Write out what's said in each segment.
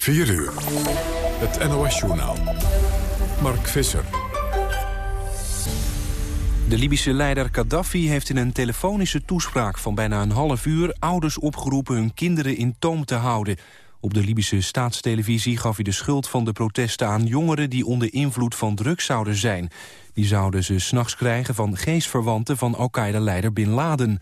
4 uur. Het NOS-journaal. Mark Visser. De Libische leider Gaddafi heeft in een telefonische toespraak van bijna een half uur ouders opgeroepen hun kinderen in toom te houden. Op de Libische staatstelevisie gaf hij de schuld van de protesten aan jongeren die onder invloed van drugs zouden zijn. Die zouden ze s'nachts krijgen van geestverwanten van Al-Qaeda-leider Bin Laden.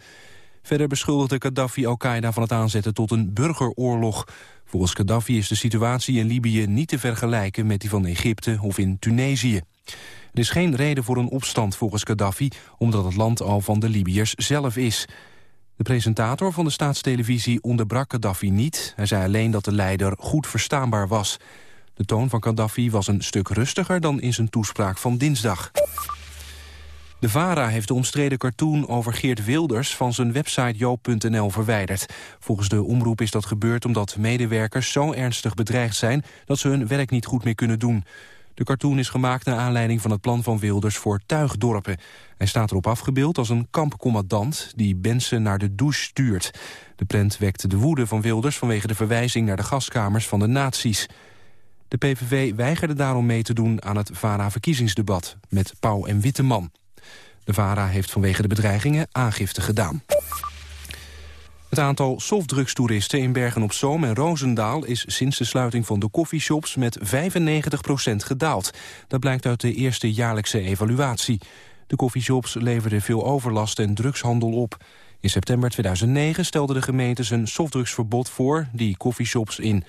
Verder beschuldigde Gaddafi Al-Qaeda van het aanzetten tot een burgeroorlog. Volgens Gaddafi is de situatie in Libië niet te vergelijken met die van Egypte of in Tunesië. Er is geen reden voor een opstand volgens Gaddafi, omdat het land al van de Libiërs zelf is. De presentator van de staatstelevisie onderbrak Gaddafi niet. Hij zei alleen dat de leider goed verstaanbaar was. De toon van Gaddafi was een stuk rustiger dan in zijn toespraak van dinsdag. De VARA heeft de omstreden cartoon over Geert Wilders van zijn website joop.nl verwijderd. Volgens de omroep is dat gebeurd omdat medewerkers zo ernstig bedreigd zijn dat ze hun werk niet goed meer kunnen doen. De cartoon is gemaakt naar aanleiding van het plan van Wilders voor tuigdorpen. Hij staat erop afgebeeld als een kampcommandant die mensen naar de douche stuurt. De prent wekte de woede van Wilders vanwege de verwijzing naar de gaskamers van de nazi's. De PVV weigerde daarom mee te doen aan het VARA-verkiezingsdebat met Pauw en Witteman. De VARA heeft vanwege de bedreigingen aangifte gedaan. Het aantal softdrugstoeristen in Bergen-op-Zoom en Roosendaal... is sinds de sluiting van de koffieshops met 95% gedaald. Dat blijkt uit de eerste jaarlijkse evaluatie. De koffieshops leverden veel overlast en drugshandel op. In september 2009 stelde de gemeente een softdrugsverbod voor... die koffieshops in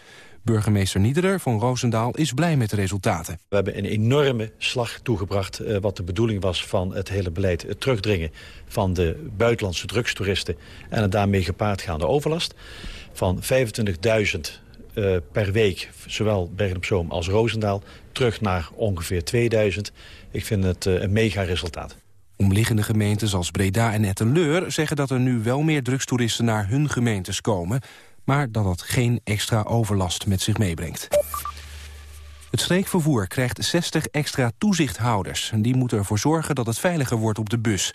Burgemeester Niederer van Roosendaal is blij met de resultaten. We hebben een enorme slag toegebracht uh, wat de bedoeling was van het hele beleid. Het terugdringen van de buitenlandse drugstoeristen en het daarmee gepaardgaande overlast. Van 25.000 uh, per week, zowel Bergen-op-Zoom als Roosendaal, terug naar ongeveer 2000. Ik vind het uh, een mega resultaat. Omliggende gemeentes als Breda en Etteleur zeggen dat er nu wel meer drugstoeristen naar hun gemeentes komen maar dat dat geen extra overlast met zich meebrengt. Het streekvervoer krijgt 60 extra toezichthouders. Die moeten ervoor zorgen dat het veiliger wordt op de bus.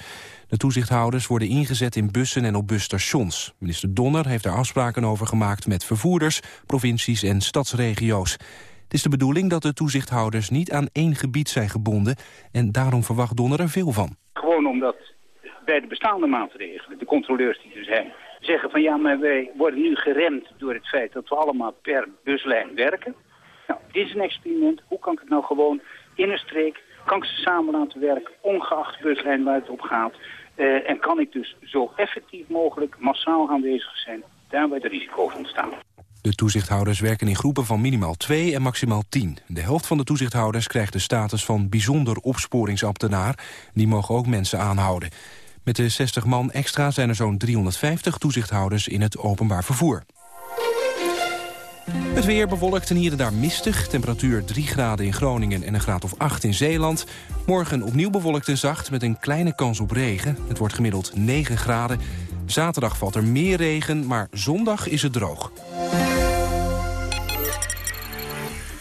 De toezichthouders worden ingezet in bussen en op busstations. Minister Donner heeft daar afspraken over gemaakt met vervoerders, provincies en stadsregio's. Het is de bedoeling dat de toezichthouders niet aan één gebied zijn gebonden... en daarom verwacht Donner er veel van. Gewoon omdat bij de bestaande maatregelen, de controleurs die er zijn zeggen van ja, maar wij worden nu geremd door het feit dat we allemaal per buslijn werken. Nou, dit is een experiment. Hoe kan ik het nou gewoon in een streek, kan ik ze samen laten werken, ongeacht buslijn waar het op gaat. Uh, en kan ik dus zo effectief mogelijk massaal aanwezig zijn, daar waar de risico's ontstaan. De toezichthouders werken in groepen van minimaal 2 en maximaal 10. De helft van de toezichthouders krijgt de status van bijzonder opsporingsambtenaar. Die mogen ook mensen aanhouden. Met de 60 man extra zijn er zo'n 350 toezichthouders in het openbaar vervoer. Het weer bewolkt en hier en daar mistig. Temperatuur 3 graden in Groningen en een graad of 8 in Zeeland. Morgen opnieuw bewolkt en zacht met een kleine kans op regen. Het wordt gemiddeld 9 graden. Zaterdag valt er meer regen, maar zondag is het droog.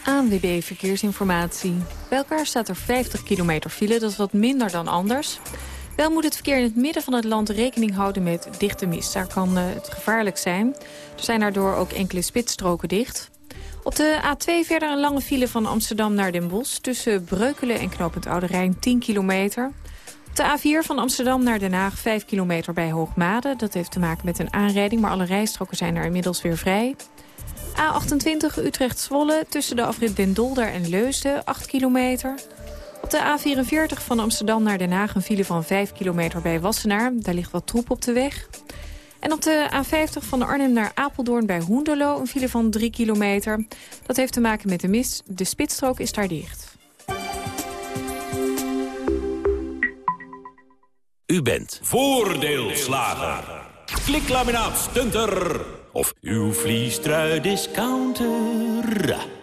ANWB Verkeersinformatie. Bij elkaar staat er 50 kilometer file, dat is wat minder dan anders. Wel moet het verkeer in het midden van het land rekening houden met dichte mist. Daar kan uh, het gevaarlijk zijn. Er zijn daardoor ook enkele spitsstroken dicht. Op de A2 verder een lange file van Amsterdam naar Den Bosch... tussen Breukelen en Knopend Oude Rijn 10 kilometer. Op de A4 van Amsterdam naar Den Haag 5 kilometer bij Hoogmade. Dat heeft te maken met een aanrijding, maar alle rijstroken zijn er inmiddels weer vrij. A28 Utrecht-Zwolle tussen de afrit Den Dolder en Leusden 8 kilometer... Op de A44 van Amsterdam naar Den Haag een file van 5 kilometer bij Wassenaar. Daar ligt wat troep op de weg. En op de A50 van Arnhem naar Apeldoorn bij Hoenderlo een file van 3 kilometer. Dat heeft te maken met de mist. De spitsstrook is daar dicht. U bent voordeelslager. Kliklaminaat stunter. Of uw vliestrui discounter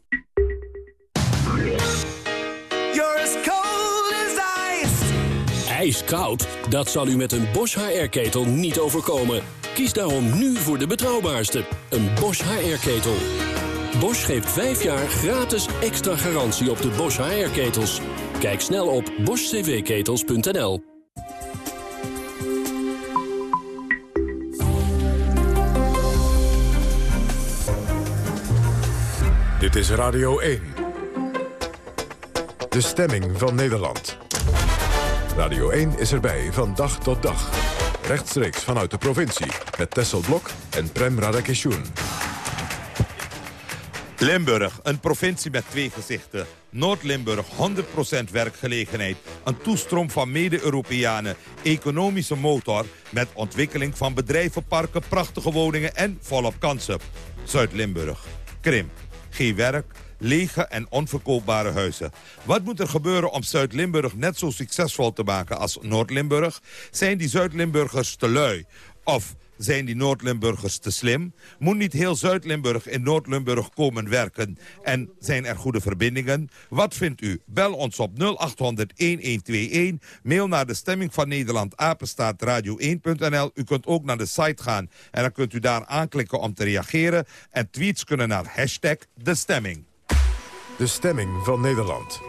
ijskoud? Dat zal u met een Bosch HR-ketel niet overkomen. Kies daarom nu voor de betrouwbaarste, een Bosch HR-ketel. Bosch geeft 5 jaar gratis extra garantie op de Bosch HR-ketels. Kijk snel op boschcvketels.nl. Dit is Radio 1. De stemming van Nederland. Radio 1 is erbij van dag tot dag. Rechtstreeks vanuit de provincie. Met Tessel Blok en Prem Radakeshun. Limburg, een provincie met twee gezichten. Noord-Limburg, 100% werkgelegenheid. Een toestroom van mede-Europeanen. Economische motor met ontwikkeling van bedrijvenparken, prachtige woningen en volop kansen. Zuid-Limburg, krimp, geen werk, lege en onverkoopbare huizen. Wat moet er gebeuren om Zuid-Limburg net zo succesvol te maken als Noord-Limburg? Zijn die Zuid-Limburgers te lui? Of zijn die Noord-Limburgers te slim? Moet niet heel Zuid-Limburg in Noord-Limburg komen werken? En zijn er goede verbindingen? Wat vindt u? Bel ons op 0800-1121. Mail naar de stemming van Nederland, apenstaat radio1.nl. U kunt ook naar de site gaan en dan kunt u daar aanklikken om te reageren. En tweets kunnen naar hashtag de stemming. De stemming van Nederland.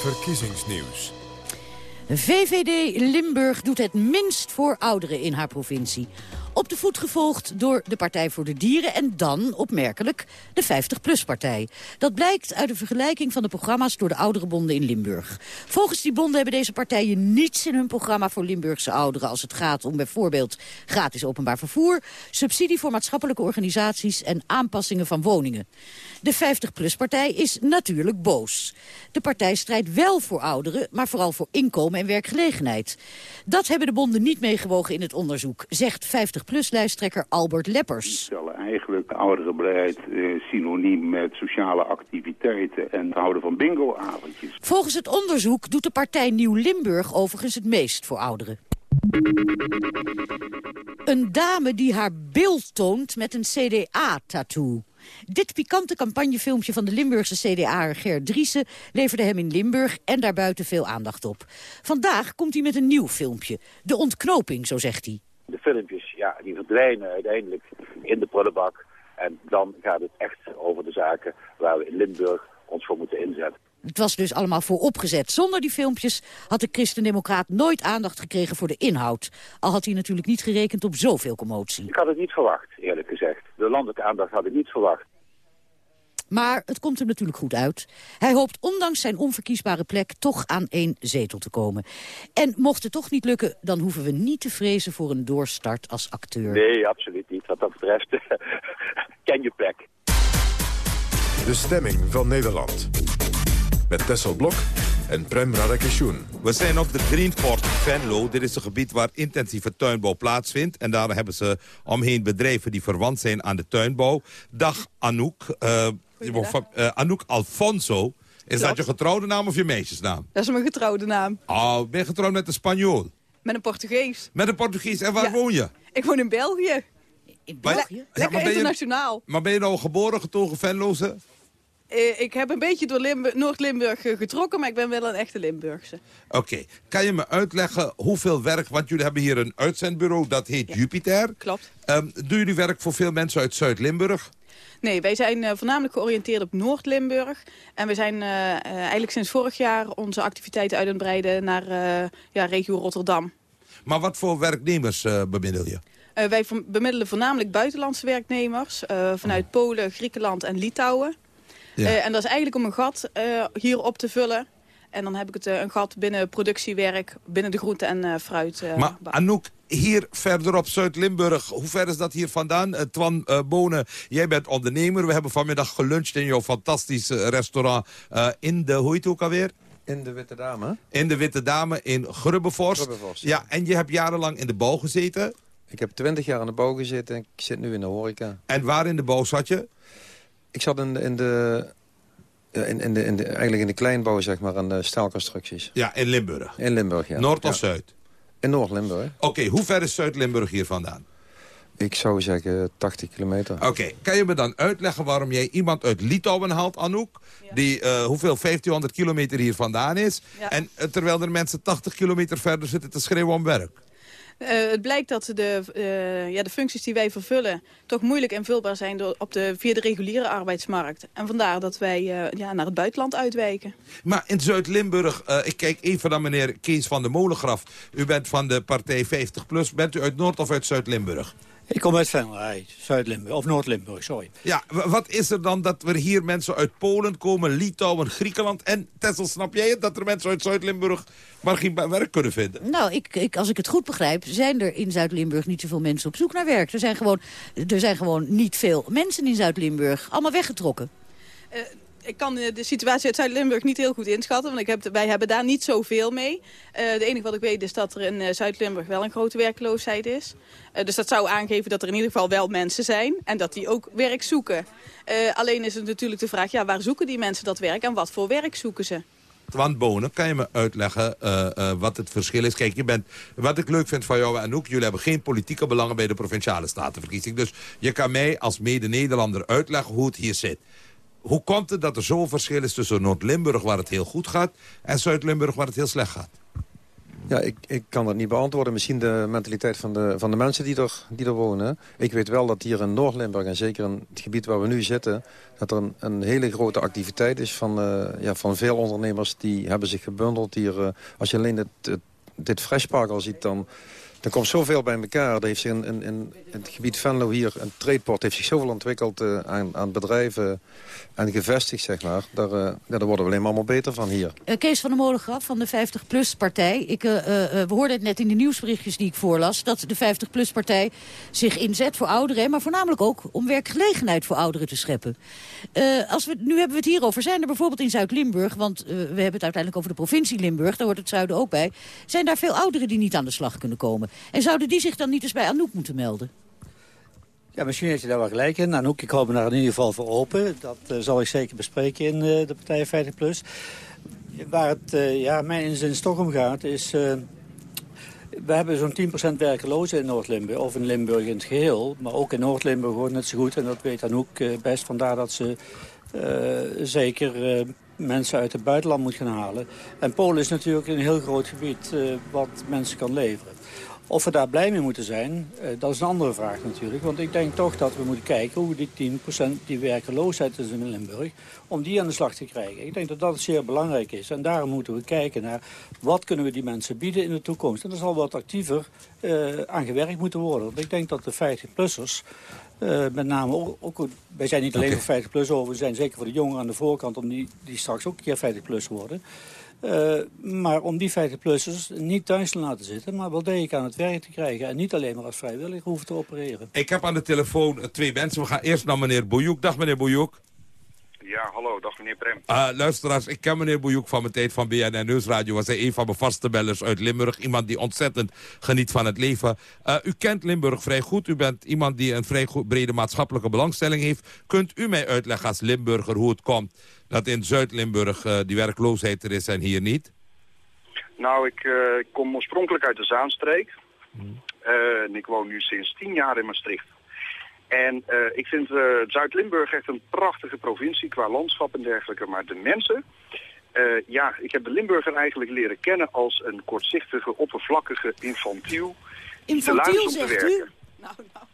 Verkiezingsnieuws. VVD Limburg doet het minst voor ouderen in haar provincie. Op de voet gevolgd door de Partij voor de Dieren en dan, opmerkelijk, de 50PLUS-partij. Dat blijkt uit de vergelijking van de programma's door de ouderenbonden in Limburg. Volgens die bonden hebben deze partijen niets in hun programma voor Limburgse ouderen... als het gaat om bijvoorbeeld gratis openbaar vervoer... subsidie voor maatschappelijke organisaties en aanpassingen van woningen. De 50PLUS-partij is natuurlijk boos. De partij strijdt wel voor ouderen, maar vooral voor inkomen en werkgelegenheid. Dat hebben de bonden niet meegewogen in het onderzoek, zegt 50PLUS-lijsttrekker Albert Leppers. stellen eigenlijk ouderenbeleid eh, synoniem met sociale activiteiten en het houden van bingo-avondjes. Volgens het onderzoek doet de partij Nieuw Limburg overigens het meest voor ouderen. Een dame die haar beeld toont met een CDA-tattoo. Dit pikante campagnefilmpje van de Limburgse CDA'er Ger Driessen... leverde hem in Limburg en daarbuiten veel aandacht op. Vandaag komt hij met een nieuw filmpje. De ontknoping, zo zegt hij. De filmpjes, ja, die verdwijnen uiteindelijk in de prullenbak. En dan gaat het echt over de zaken waar we in Limburg ons voor moeten inzetten. Het was dus allemaal vooropgezet. Zonder die filmpjes had de christendemocraat nooit aandacht gekregen voor de inhoud. Al had hij natuurlijk niet gerekend op zoveel commotie. Ik had het niet verwacht, eerlijk gezegd. De landelijke aandacht had ik niet verwacht. Maar het komt hem natuurlijk goed uit. Hij hoopt ondanks zijn onverkiesbare plek toch aan één zetel te komen. En mocht het toch niet lukken, dan hoeven we niet te vrezen voor een doorstart als acteur. Nee, absoluut niet. Wat dat betreft, ken je plek. De stemming van Nederland. Met Tessel Blok en Prem Radakeshun. We zijn op de Greenport Venlo. Dit is een gebied waar intensieve tuinbouw plaatsvindt. En daar hebben ze omheen bedrijven die verwant zijn aan de tuinbouw. Dag Anouk. Uh, uh, Anouk Alfonso. Is dat je getrouwde naam of je meisjesnaam? Dat is mijn getrouwde naam. Oh, ben je getrouwd met een Spanjool? Met een Portugees. Met een Portugees. En waar woon je? Ik woon in België. In België? Le lekker maar internationaal. Je, maar ben je nou geboren, getogen Venloze? Uh, ik heb een beetje door Noord-Limburg getrokken, maar ik ben wel een echte Limburgse. Oké. Okay. Kan je me uitleggen hoeveel werk... Want jullie hebben hier een uitzendbureau, dat heet ja. Jupiter. Klopt. Um, doen jullie werk voor veel mensen uit Zuid-Limburg? Nee, wij zijn uh, voornamelijk georiënteerd op Noord-Limburg. En we zijn uh, eigenlijk sinds vorig jaar onze activiteiten uit het breiden naar ja, regio Rotterdam. Maar wat voor werknemers bemiddel je? Wij bemiddelen voornamelijk buitenlandse werknemers vanuit Polen, Griekenland en Litouwen. Ja. En dat is eigenlijk om een gat hier op te vullen. En dan heb ik het een gat binnen productiewerk, binnen de groente- en fruit. maar Anouk, hier verderop Zuid-Limburg, hoe ver is dat hier vandaan? Twan Bonen, jij bent ondernemer. We hebben vanmiddag geluncht in jouw fantastische restaurant in de, hoe heet het ook alweer? In de Witte Dame. In de Witte Dame in Grubbevorst. Grubbevorst ja. ja, en je hebt jarenlang in de bouw gezeten. Ik heb twintig jaar in de bouw gezeten en ik zit nu in de horeca. En waar in de bouw zat je? Ik zat in de, in de, in, in de, in de, eigenlijk in de kleinbouw, zeg maar, aan de staalconstructies. Ja, in Limburg? In Limburg, ja. Noord of ja. Zuid? In Noord-Limburg. Oké, okay, hoe ver is Zuid-Limburg hier vandaan? Ik zou zeggen 80 kilometer. Oké, kan je me dan uitleggen waarom jij iemand uit Litouwen haalt, Anouk... die uh, hoeveel 1500 kilometer hier vandaan is... en uh, terwijl er mensen 80 kilometer verder zitten te schreeuwen om werk? Uh, het blijkt dat de, uh, ja, de functies die wij vervullen toch moeilijk invulbaar zijn op de, via de reguliere arbeidsmarkt. En vandaar dat wij uh, ja, naar het buitenland uitwijken. Maar in Zuid-Limburg, ik kijk even naar meneer Kees van de Molengraf. U bent van de partij 50PLUS. Bent u uit Noord- of uit Zuid-Limburg? Ik kom uit Venray, Zuid-Limburg, of Noord-Limburg, sorry. Ja, wat is er dan dat er hier mensen uit Polen komen, Litouwen, Griekenland... en, Tessel, snap jij het, dat er mensen uit Zuid-Limburg maar geen werk kunnen vinden? Nou, ik, ik, als ik het goed begrijp, zijn er in Zuid-Limburg niet zoveel mensen op zoek naar werk. Er zijn gewoon, er zijn gewoon niet veel mensen in Zuid-Limburg, allemaal weggetrokken. Uh, ik kan de situatie uit Zuid-Limburg niet heel goed inschatten. Want ik heb, wij hebben daar niet zoveel mee. Het enige wat ik weet is dat er in uh, Zuid-Limburg wel een grote werkloosheid is. Dus dat zou aangeven dat er in ieder geval wel mensen zijn. En dat die ook werk zoeken. alleen is het natuurlijk de vraag, ja, waar zoeken die mensen dat werk? En wat voor werk zoeken ze? Want Bonen, kan je me uitleggen wat het verschil is? Kijk, je bent, wat ik leuk vind van jou en ook, jullie hebben geen politieke belangen bij de Provinciale Statenverkiezing. Dus je kan mij als mede-Nederlander uitleggen hoe het hier zit. Hoe komt het dat er zo'n verschil is tussen Noord-Limburg, waar het heel goed gaat... en Zuid-Limburg, waar het heel slecht gaat? Ja, ik, ik kan dat niet beantwoorden. Misschien de mentaliteit van de, van de mensen die er, die er wonen. Ik weet wel dat hier in Noord-Limburg, en zeker in het gebied waar we nu zitten... dat er een, een hele grote activiteit is van, uh, ja, van veel ondernemers... die hebben zich gebundeld hier. Uh, als je alleen het, dit Freshpark al ziet, dan er komt zoveel bij elkaar. Er heeft zich in, het gebied Venlo hier, een tradeport, heeft zich zoveel ontwikkeld uh, aan, aan bedrijven en gevestigd, zeg maar. Daar, uh, daar worden we alleen maar allemaal beter van hier. Kees van der Molengraf van de 50PLUS-partij. Ik, we hoorden het net in de nieuwsberichtjes die ik voorlas... dat de 50PLUS-partij zich inzet voor ouderen... maar voornamelijk ook om werkgelegenheid voor ouderen te scheppen. als we, nu hebben we het hierover. Zijn er bijvoorbeeld in Zuid-Limburg... want we hebben het uiteindelijk over de provincie Limburg... daar hoort het zuiden ook bij... zijn daar veel ouderen die niet aan de slag kunnen komen? En zouden die zich dan niet eens bij Anouk moeten melden? Ja, misschien heeft je daar wel gelijk in. Anouk, ik hou me daar in ieder geval voor open. Dat uh, zal ik zeker bespreken in uh, de partij 50PLUS. Waar het uh, ja, mijn inzin toch om gaat is... we hebben zo'n 10% werkelozen in Noord-Limburg, of in Limburg in het geheel. Maar ook in Noord-Limburg wordt net zo goed. En dat weet Anouk best. Vandaar dat ze zeker mensen uit het buitenland moet gaan halen. En Polen is natuurlijk een heel groot gebied wat mensen kan leveren. Of we daar blij mee moeten zijn, uh, dat is een andere vraag natuurlijk. Want ik denk toch dat we moeten kijken hoe die 10% die werkeloosheid is in Limburg... om die aan de slag te krijgen. Ik denk dat dat zeer belangrijk is. En daarom moeten we kijken naar wat kunnen we die mensen bieden in de toekomst. En er zal wat actiever uh, aan gewerkt moeten worden. Want ik denk dat de 50-plussers... Uh, met name ook, ook, wij zijn niet alleen okay. voor 50 plus over, we zijn zeker voor de jongeren aan de voorkant, om die, die straks ook een keer 50 plus worden. Uh, maar om die 50-plussers niet thuis te laten zitten... maar wel degelijk aan het werk te krijgen... en niet alleen maar als vrijwilliger hoeven te opereren. Ik heb aan de telefoon twee mensen. We gaan eerst naar meneer Boejoek. Dag meneer Boejoek. Ja, hallo, dag meneer Prem. Uh, luisteraars, ik ken meneer Boejoek van mijn tijd van BNN Nieuwsradio. Was hij een van mijn vaste bellers uit Limburg. Iemand die ontzettend geniet van het leven. Uh, u kent Limburg vrij goed. U bent iemand die een vrij goed, brede maatschappelijke belangstelling heeft. Kunt u mij uitleggen als Limburger hoe het komt dat in Zuid-Limburg uh, die werkloosheid er is en hier niet? Nou, ik, kom oorspronkelijk uit de Zaanstreek. Hmm. Uh, en ik woon nu sinds tien jaar in Maastricht. En ik vind Zuid-Limburg echt een prachtige provincie qua landschap en dergelijke. Maar de mensen... ja, ik heb de Limburger eigenlijk leren kennen als een kortzichtige, oppervlakkige, infantiel... Infantiel, zegt u? Nou, nou.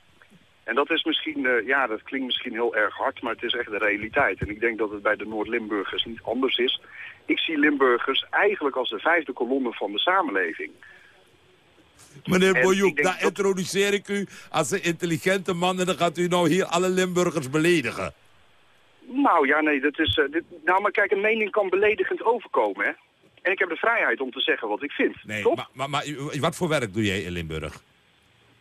En dat is misschien, ja, dat klinkt misschien heel erg hard, maar het is echt de realiteit. En ik denk dat het bij de Noord-Limburgers niet anders is. Ik zie Limburgers eigenlijk als de vijfde kolonne van de samenleving. Meneer Boyhoek, dan introduceer ik u als een intelligente man... en dan gaat u nou hier alle Limburgers beledigen. Nou ja, nee, dat is... Uh, dit, nou, maar kijk, een mening kan beledigend overkomen, hè. En ik heb de vrijheid om te zeggen wat ik vind, nee, toch? Maar, maar, maar wat voor werk doe jij in Limburg?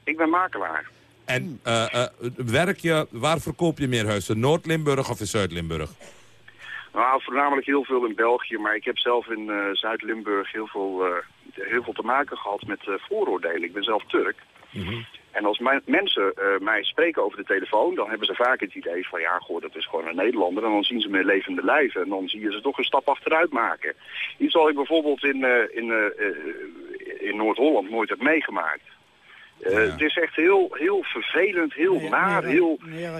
Ik ben makelaar. En uh, uh, werk je, waar verkoop je meer huizen? Noord-Limburg of in Zuid-Limburg? Nou, voornamelijk heel veel in België, maar ik heb zelf in uh, Zuid-Limburg heel, veel, heel veel te maken gehad met vooroordelen. Ik ben zelf Turk. Mm -hmm. En als mensen mij spreken over de telefoon, dan hebben ze vaak het idee van... ja, goh, dat is gewoon een Nederlander. En dan zien ze me levende lijven en dan zie je ze toch een stap achteruit maken. Iets wat ik bijvoorbeeld in, in, in Noord-Holland nooit heb meegemaakt. Eh, Het is echt heel, heel vervelend, heel naar, heel...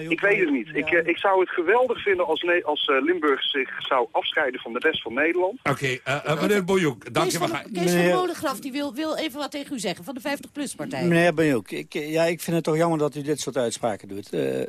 Ik weet het niet. Ik, eh, ik zou het geweldig vinden als, Ne- als eh, Limburg zich zou afscheiden van de rest van Nederland. Oké, eh, eh, meneer Boyhoek, dank Kees je. van, We gaan- Kees van Meneer- Molengraf die wil, wil even wat tegen u zeggen van de 50PLUS-partij. Meneer Benjoek, ik, ja, ik vind het toch jammer dat u dit soort uitspraken doet. Eh, eh,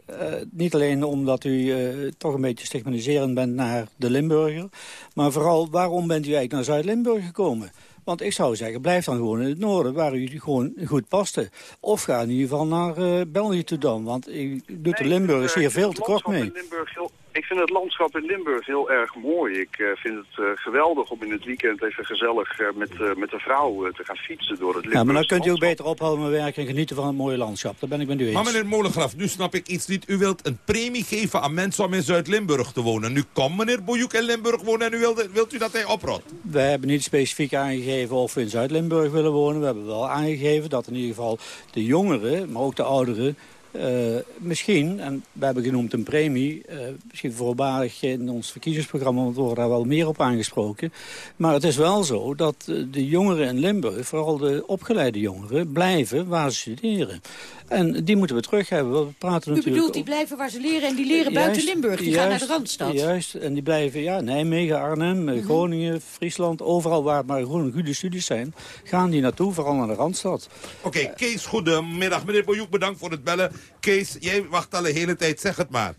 niet alleen omdat u eh, toch een beetje stigmatiserend bent naar de Limburger... maar vooral, waarom bent u eigenlijk naar Zuid-Limburg gekomen? Want ik zou zeggen, blijf dan gewoon in het noorden, waar u gewoon goed paste. Of ga in ieder geval naar eh, België toe dan, want u doet de Limburgers hier veel te kort mee. In Limburg ik vind het landschap in Limburg heel erg mooi. Ik eh, vind het eh, geweldig om in het weekend even gezellig eh, met, eh, met de vrouw te gaan fietsen door het Limburg. Ja, maar dan kunt u ook beter ophouden met werken en genieten van het mooie landschap. Daar ben ik met u eens. Maar meneer Molengraf, nu snap ik iets niet. U wilt een premie geven aan mensen om in Zuid-Limburg te wonen. Nu komt meneer Boyhoek in Limburg wonen en u wilt, wilt u dat hij oprot? We hebben niet specifiek aangegeven of we in Zuid-Limburg willen wonen. We hebben wel aangegeven dat in ieder geval de jongeren, maar ook de ouderen... eh, misschien, en we hebben genoemd een premie... eh, misschien voorbarig in ons verkiezingsprogramma... want we worden daar wel meer op aangesproken. Maar het is wel zo dat eh, de jongeren in Limburg... vooral de opgeleide jongeren, blijven waar ze studeren. En die moeten we terug hebben. We praten U natuurlijk bedoelt, die blijven waar ze leren en die leren buiten Limburg. Die gaan naar de Randstad. Juist, en die blijven ja, Nijmegen, Arnhem, Mhm. eh, Groningen, Friesland... overal waar het maar gewoon goede studies zijn... gaan die naartoe, vooral naar de Randstad. Oké, Kees, goedemiddag. Meneer Boyhoek, bedankt voor het bellen. Kees, jij wacht al de hele tijd. Zeg het maar.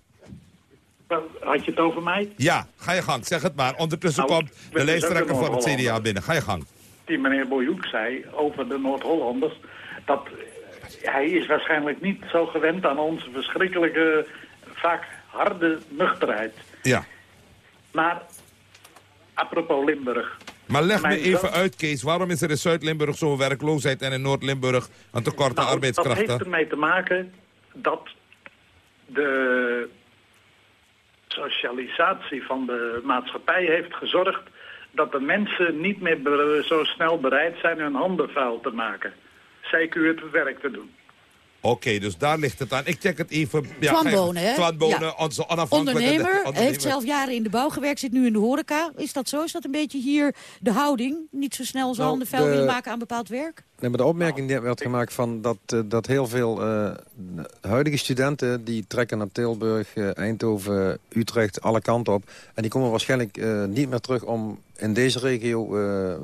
Had je het over mij? Ja, ga je gang. Zeg het maar. Ondertussen Nou, komt de lijsttrekker van het. CDA binnen. Ga je gang. Die meneer Boyhoek zei over de Noord-Hollanders... dat hij is waarschijnlijk niet zo gewend aan onze verschrikkelijke, vaak harde nuchterheid. Ja. Maar, apropos Limburg... Maar leg me even uit, Kees. Waarom is er in Zuid-Limburg zo'n werkloosheid en in Noord-Limburg een tekort aan Nou, Dat arbeidskrachten? heeft ermee te maken dat de socialisatie van de maatschappij heeft gezorgd dat de mensen niet meer zo snel bereid zijn hun handen vuil te maken. Zeker het werk te doen. Oké, dus daar ligt het aan. Ik check het even. Ja, Twan Bonen, hè? Twan Bonen, Ja. onze onafhankelijke... Ondernemer, heeft zelf jaren in de bouw gewerkt, zit nu in de horeca. Is dat zo? Is dat een beetje hier de houding? Niet zo snel zijn Nou, handen vuil de- willen maken aan bepaald werk? Nee, maar de opmerking die werd gemaakt van dat, eh, dat heel veel eh, huidige studenten... die trekken naar Tilburg, eh, Eindhoven, Utrecht, alle kanten op. En die komen waarschijnlijk niet meer terug om in deze regio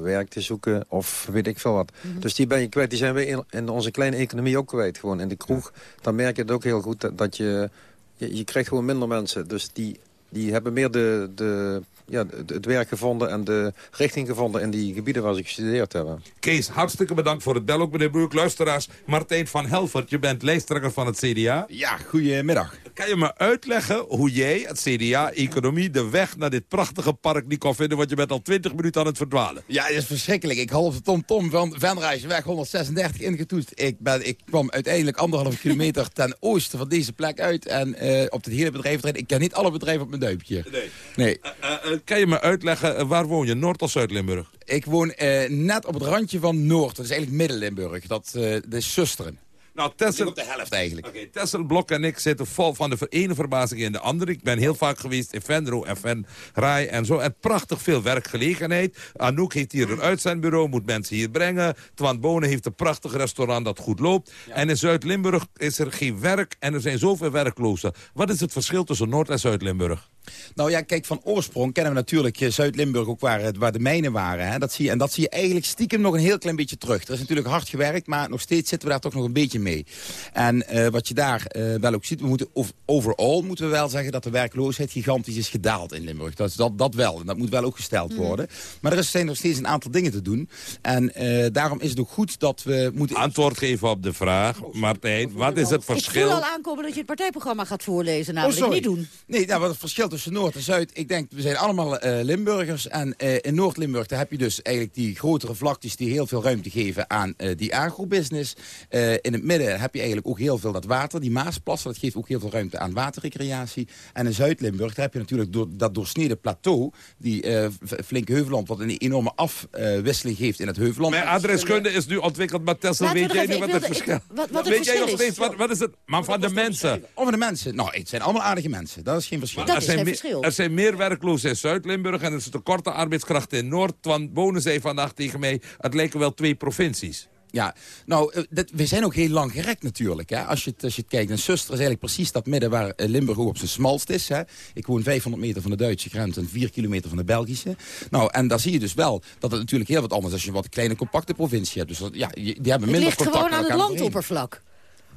werk te zoeken of weet ik veel wat. Dus die ben je kwijt. Die zijn we in, in onze kleine economie ook kwijt. Gewoon in de kroeg, dan merk je het ook heel goed dat, dat je, je... Je krijgt gewoon minder mensen. Dus die, die hebben meer de, de, ja, het het werk gevonden en de richting gevonden... in die gebieden waar ze gestudeerd hebben. Kees, hartstikke bedankt voor het bel ook, meneer Broek. Luisteraars, Martijn van Helvert, je bent lijsttrekker van het CDA. Ja, goedemiddag. Kan je me uitleggen hoe jij, het CDA, economie, de weg naar dit prachtige park niet kon vinden? Want je bent al 20 minuten aan het verdwalen. Ja, het is verschrikkelijk. Ik half de tom-tom van Venrijsweg 136 ingetoetst. Ik, ben, ik kwam uiteindelijk anderhalf kilometer ten oosten van deze plek uit. En eh, op het hele bedrijventerrein. Ik ken niet alle bedrijven op mijn duimpje. Nee. Nee. Eh, eh, kan je me uitleggen, eh, waar woon je? Noord- of Zuid-Limburg? Ik woon eh, net op het randje van Noord. Dat is eigenlijk Midden-Limburg. Dat, eh dat is Susteren. Nou, Tessel... op de helft eigenlijk. Oké, Tessel Blok en ik zitten vol van de ene verbazing in de andere. Ik ben heel vaak geweest in Venro en Rai en zo. En prachtig veel werkgelegenheid. Anouk heeft hier een uitzendbureau, moet mensen hier brengen. Twan Bonen heeft een prachtig restaurant dat goed loopt. En in Zuid-Limburg is er geen werk en er zijn zoveel werklozen. Wat is het verschil tussen Noord- en Zuid-Limburg? Nou ja, kijk, van oorsprong kennen we natuurlijk eh, Zuid-Limburg ook waar, waar de mijnen waren. Hè? Dat zie je, en dat zie je eigenlijk stiekem nog een heel klein beetje terug. Er is natuurlijk hard gewerkt, maar nog steeds zitten we daar toch nog een beetje mee. En eh, wat je daar eh, wel ook ziet, we moeten ov- overal moeten we wel zeggen dat de werkloosheid gigantisch is gedaald in Limburg. Dat, is dat, dat wel, en dat moet wel ook gesteld Mhm. worden. Maar er is- zijn nog steeds een aantal dingen te doen. En eh, daarom is het ook goed dat we moeten... Antwoord geven op de vraag, Martijn. Wat is het Ik voel verschil? al aankomen dat je het partijprogramma gaat voorlezen. Namelijk sorry. niet doen. Nee, nou, wat het verschil tussen Noord en Zuid... ik denk, we zijn allemaal eh, Limburgers. En eh, in Noord-Limburg daar heb je dus eigenlijk die grotere vlaktes... die heel veel ruimte geven aan eh, die agrobusiness. Eh, in het midden heb je eigenlijk ook heel veel dat water. Die Maasplassen, dat geeft ook heel veel ruimte aan waterrecreatie. En in Zuid-Limburg daar heb je natuurlijk door, dat doorsneden plateau... die eh, flinke heuvelland, wat een enorme afwisseling geeft in het heuvelland. Mijn adreskunde is nu ontwikkeld, maar Tessel, weet jij nu wat het verschil ik- wat- Weet jij verschil nog is? steeds, wat, wat is het? Maar van de mensen. Over de mensen. Nou, het zijn allemaal aardige mensen. Dat is geen verschil. er, zijn er zijn meer werklozen in Zuid-Limburg en er is een tekorte arbeidskracht in Noord. Want Bonen zei vandaag tegen mij, het lijken wel twee provincies. Ja, nou, eh, dat, we zijn ook heel lang gerekt natuurlijk. Hè. Als, je, het- als je het kijkt, een zuster is eigenlijk precies dat midden waar eh, Limburg ook op zijn smalst is. Hè. Ik woon 500 meter van de Duitse grens en 4 kilometer van de Belgische. Nou, en daar zie je dus wel dat het natuurlijk heel wat anders is als je een wat kleine compacte provincie hebt. Dus dat, ja, die hebben Het minder ligt contact gewoon met aan het landoppervlak.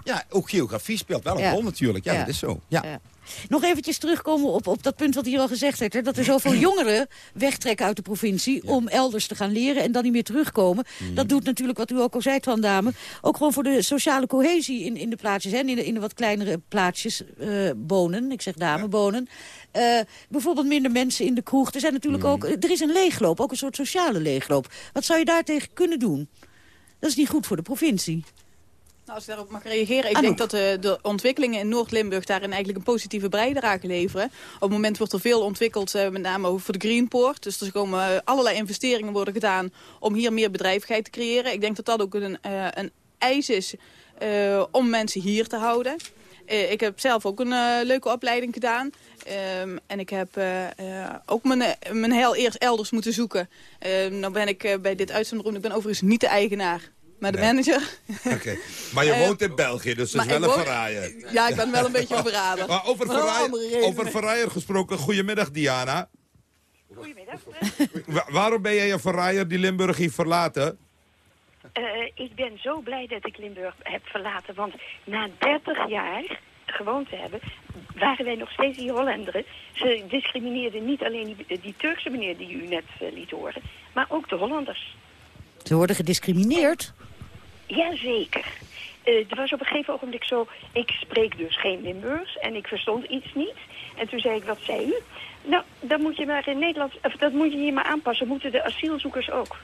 Ja, ook geografie speelt wel een Ja. rol natuurlijk. Ja, Ja. dat is zo. Ja. Ja. Nog eventjes terugkomen op, op dat punt wat hier al gezegd werd. Hè, dat er zoveel jongeren wegtrekken uit de provincie om elders te gaan leren en dan niet meer terugkomen. Mhm. Dat doet natuurlijk, wat u ook al zei, Twan Dame, ook gewoon voor de sociale cohesie in, in de plaatsjes. Hè, in, de, in de wat kleinere plaatsjes eh wonen. Ik zeg dame wonen. Eh, bijvoorbeeld minder mensen in de kroeg. Er zijn natuurlijk Mhm. ook, er is een leegloop, ook een soort sociale leegloop. Wat zou je daartegen kunnen doen? Dat is niet goed voor de provincie. Nou, als ik daarop mag reageren. Ik Anouk. denk dat de, de ontwikkelingen in Noord-Limburg daarin eigenlijk een positieve bijdrage leveren. Op het moment wordt er veel ontwikkeld, eh, met name over de Greenport. Dus er komen eh, allerlei investeringen worden gedaan om hier meer bedrijvigheid te creëren. Ik denk dat dat ook een, eh, een eis is eh, om mensen hier te houden. Eh, ik heb zelf ook een eh, leuke opleiding gedaan. Ehm, en ik heb eh, eh, ook mijn, eh, mijn heil eerst elders moeten zoeken. Ehm nou ben ik eh, bij dit uitzendroom, ik ben overigens niet de eigenaar, maar de Nee. manager. Oké. Maar je Eh, woont in België, dus dat is wel een woon- verraaier. Ja, ik ben wel een beetje een verrader. Maar over, Maar verraaier, over verraaier gesproken, goedemiddag Diana. Goedemiddag. Wa- waarom ben jij een verraaier die Limburg heeft verlaten? Eh, ik ben zo blij dat ik Limburg heb verlaten. Want na 30 jaar gewoond te hebben, waren wij nog steeds die Hollanderen. Ze discrimineerden niet alleen die, die Turkse meneer die u net eh, liet horen, maar ook de Hollanders. Ze worden gediscrimineerd. Jazeker. Eh er was op een gegeven ogenblik zo, ik spreek dus geen Limburgs en ik verstond iets niet. En toen zei ik, wat zei u? Nou, dan moet je maar in Nederland, of dat moet je hier maar aanpassen, moeten de asielzoekers ook.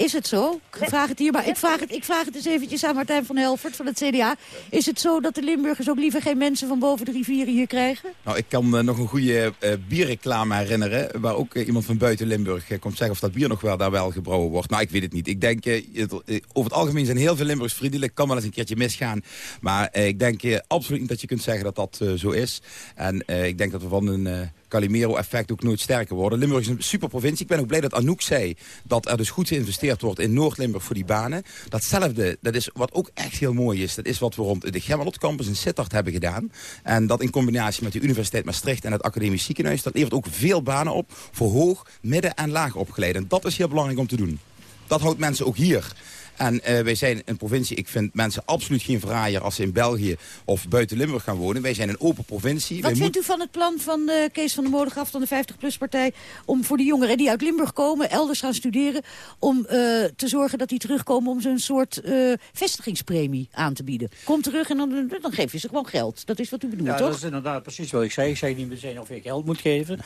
Is het zo? Ik vraag het hier, maar ik vraag het, ik vraag het eens eventjes aan Martijn van Helvert van het CDA. Is het zo dat de Limburgers ook liever geen mensen van boven de rivieren hier krijgen? Nou, ik kan me nog een goede eh, bierreclame herinneren... waar ook eh, iemand van buiten Limburg eh, komt zeggen... of dat bier nog wel daar wel gebrouwen wordt. Nou, ik weet het niet. Ik denk, eh, eh, over het algemeen zijn heel veel Limburgers vriendelijk. Kan wel eens een keertje misgaan. Maar eh, ik denk eh, absoluut niet dat je kunt zeggen dat dat eh, zo is. En eh, ik denk dat we van een... Calimero-effect ook nooit sterker worden. Limburg is een superprovincie. Ik ben ook blij dat Anouk zei dat er dus goed geïnvesteerd wordt in Noord-Limburg voor die banen. Datzelfde, dat is wat ook echt heel mooi is. Dat is wat we rond de Gemmelot Campus in Sittard hebben gedaan. En dat in combinatie met de Universiteit Maastricht en het Academisch Ziekenhuis. Dat levert ook veel banen op voor hoog, midden en laag opgeleiden. En dat is heel belangrijk om te doen. Dat houdt mensen ook hier. En eh, wij zijn een provincie, ik vind mensen absoluut geen verraaier als ze in België of buiten Limburg gaan wonen. Wij zijn een open provincie. Wat Wij vindt u van het plan van eh, Kees van der Molengraaf van de 50PLUS-partij... om voor de jongeren die uit Limburg komen, elders gaan studeren... om eh, te zorgen dat die terugkomen om ze een soort eh, vestigingspremie aan te bieden? Kom terug en dan, dan geef je ze gewoon geld. Dat is wat u bedoelt, Ja, toch? dat is inderdaad precies wat ik zei. Ik zei niet meteen of je geld moet geven.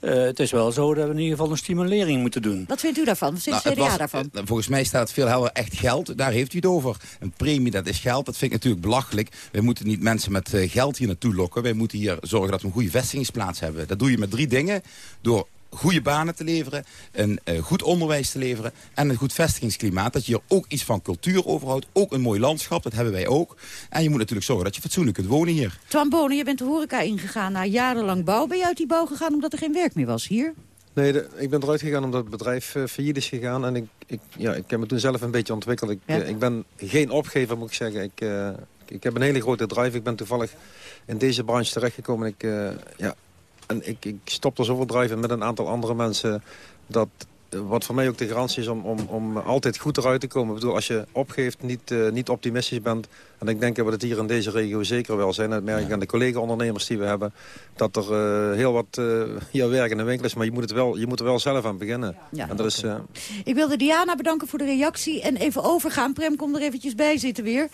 Eh, het is wel zo dat we in ieder geval een stimulering moeten doen. Wat vindt u daarvan? Wat vindt Nou, het CDA was- daarvan? volgens mij staat veel helder echt geld. Daar heeft u het over. Een premie, dat is geld. Dat vind ik natuurlijk belachelijk. Wij moeten niet mensen met eh, geld hier naartoe lokken. Wij moeten hier zorgen dat we een goede vestigingsplaats hebben. Dat doe je met drie dingen. Door goede banen te leveren, een eh, goed onderwijs te leveren... en een goed vestigingsklimaat. Dat je hier ook iets van cultuur overhoudt. Ook een mooi landschap, dat hebben wij ook. En je moet natuurlijk zorgen dat je fatsoenlijk kunt wonen hier. Twan Bonen, je bent de horeca ingegaan na jarenlang bouw. Ben je uit die bouw gegaan omdat er geen werk meer was hier? Nee, de- ik ben eruit gegaan omdat het bedrijf eh, failliet is gegaan. En ik, ik, ja, ik heb me toen zelf een beetje ontwikkeld. Ik, Ja. eh, ik ben geen opgever, moet ik zeggen. Ik, eh, ik heb een hele grote drive. Ik ben toevallig in deze branche terechtgekomen. Ik, ja, en ik, ik stop er zoveel drive in met een aantal andere mensen... dat wat voor mij ook de garantie is om, om, om altijd goed eruit te komen. Ik bedoel, als je opgeeft, niet, eh, niet optimistisch bent... en ik denk dat we het hier in deze regio zeker wel zijn... dat merk ik aan de collega-ondernemers die we hebben... dat er eh, heel wat eh hier werk in de winkel is... maar je moet, het wel, je moet er wel zelf aan beginnen. Ja, en dat is, Ik wilde Diana bedanken voor de reactie. En even overgaan, Prem, kom er eventjes bij zitten weer.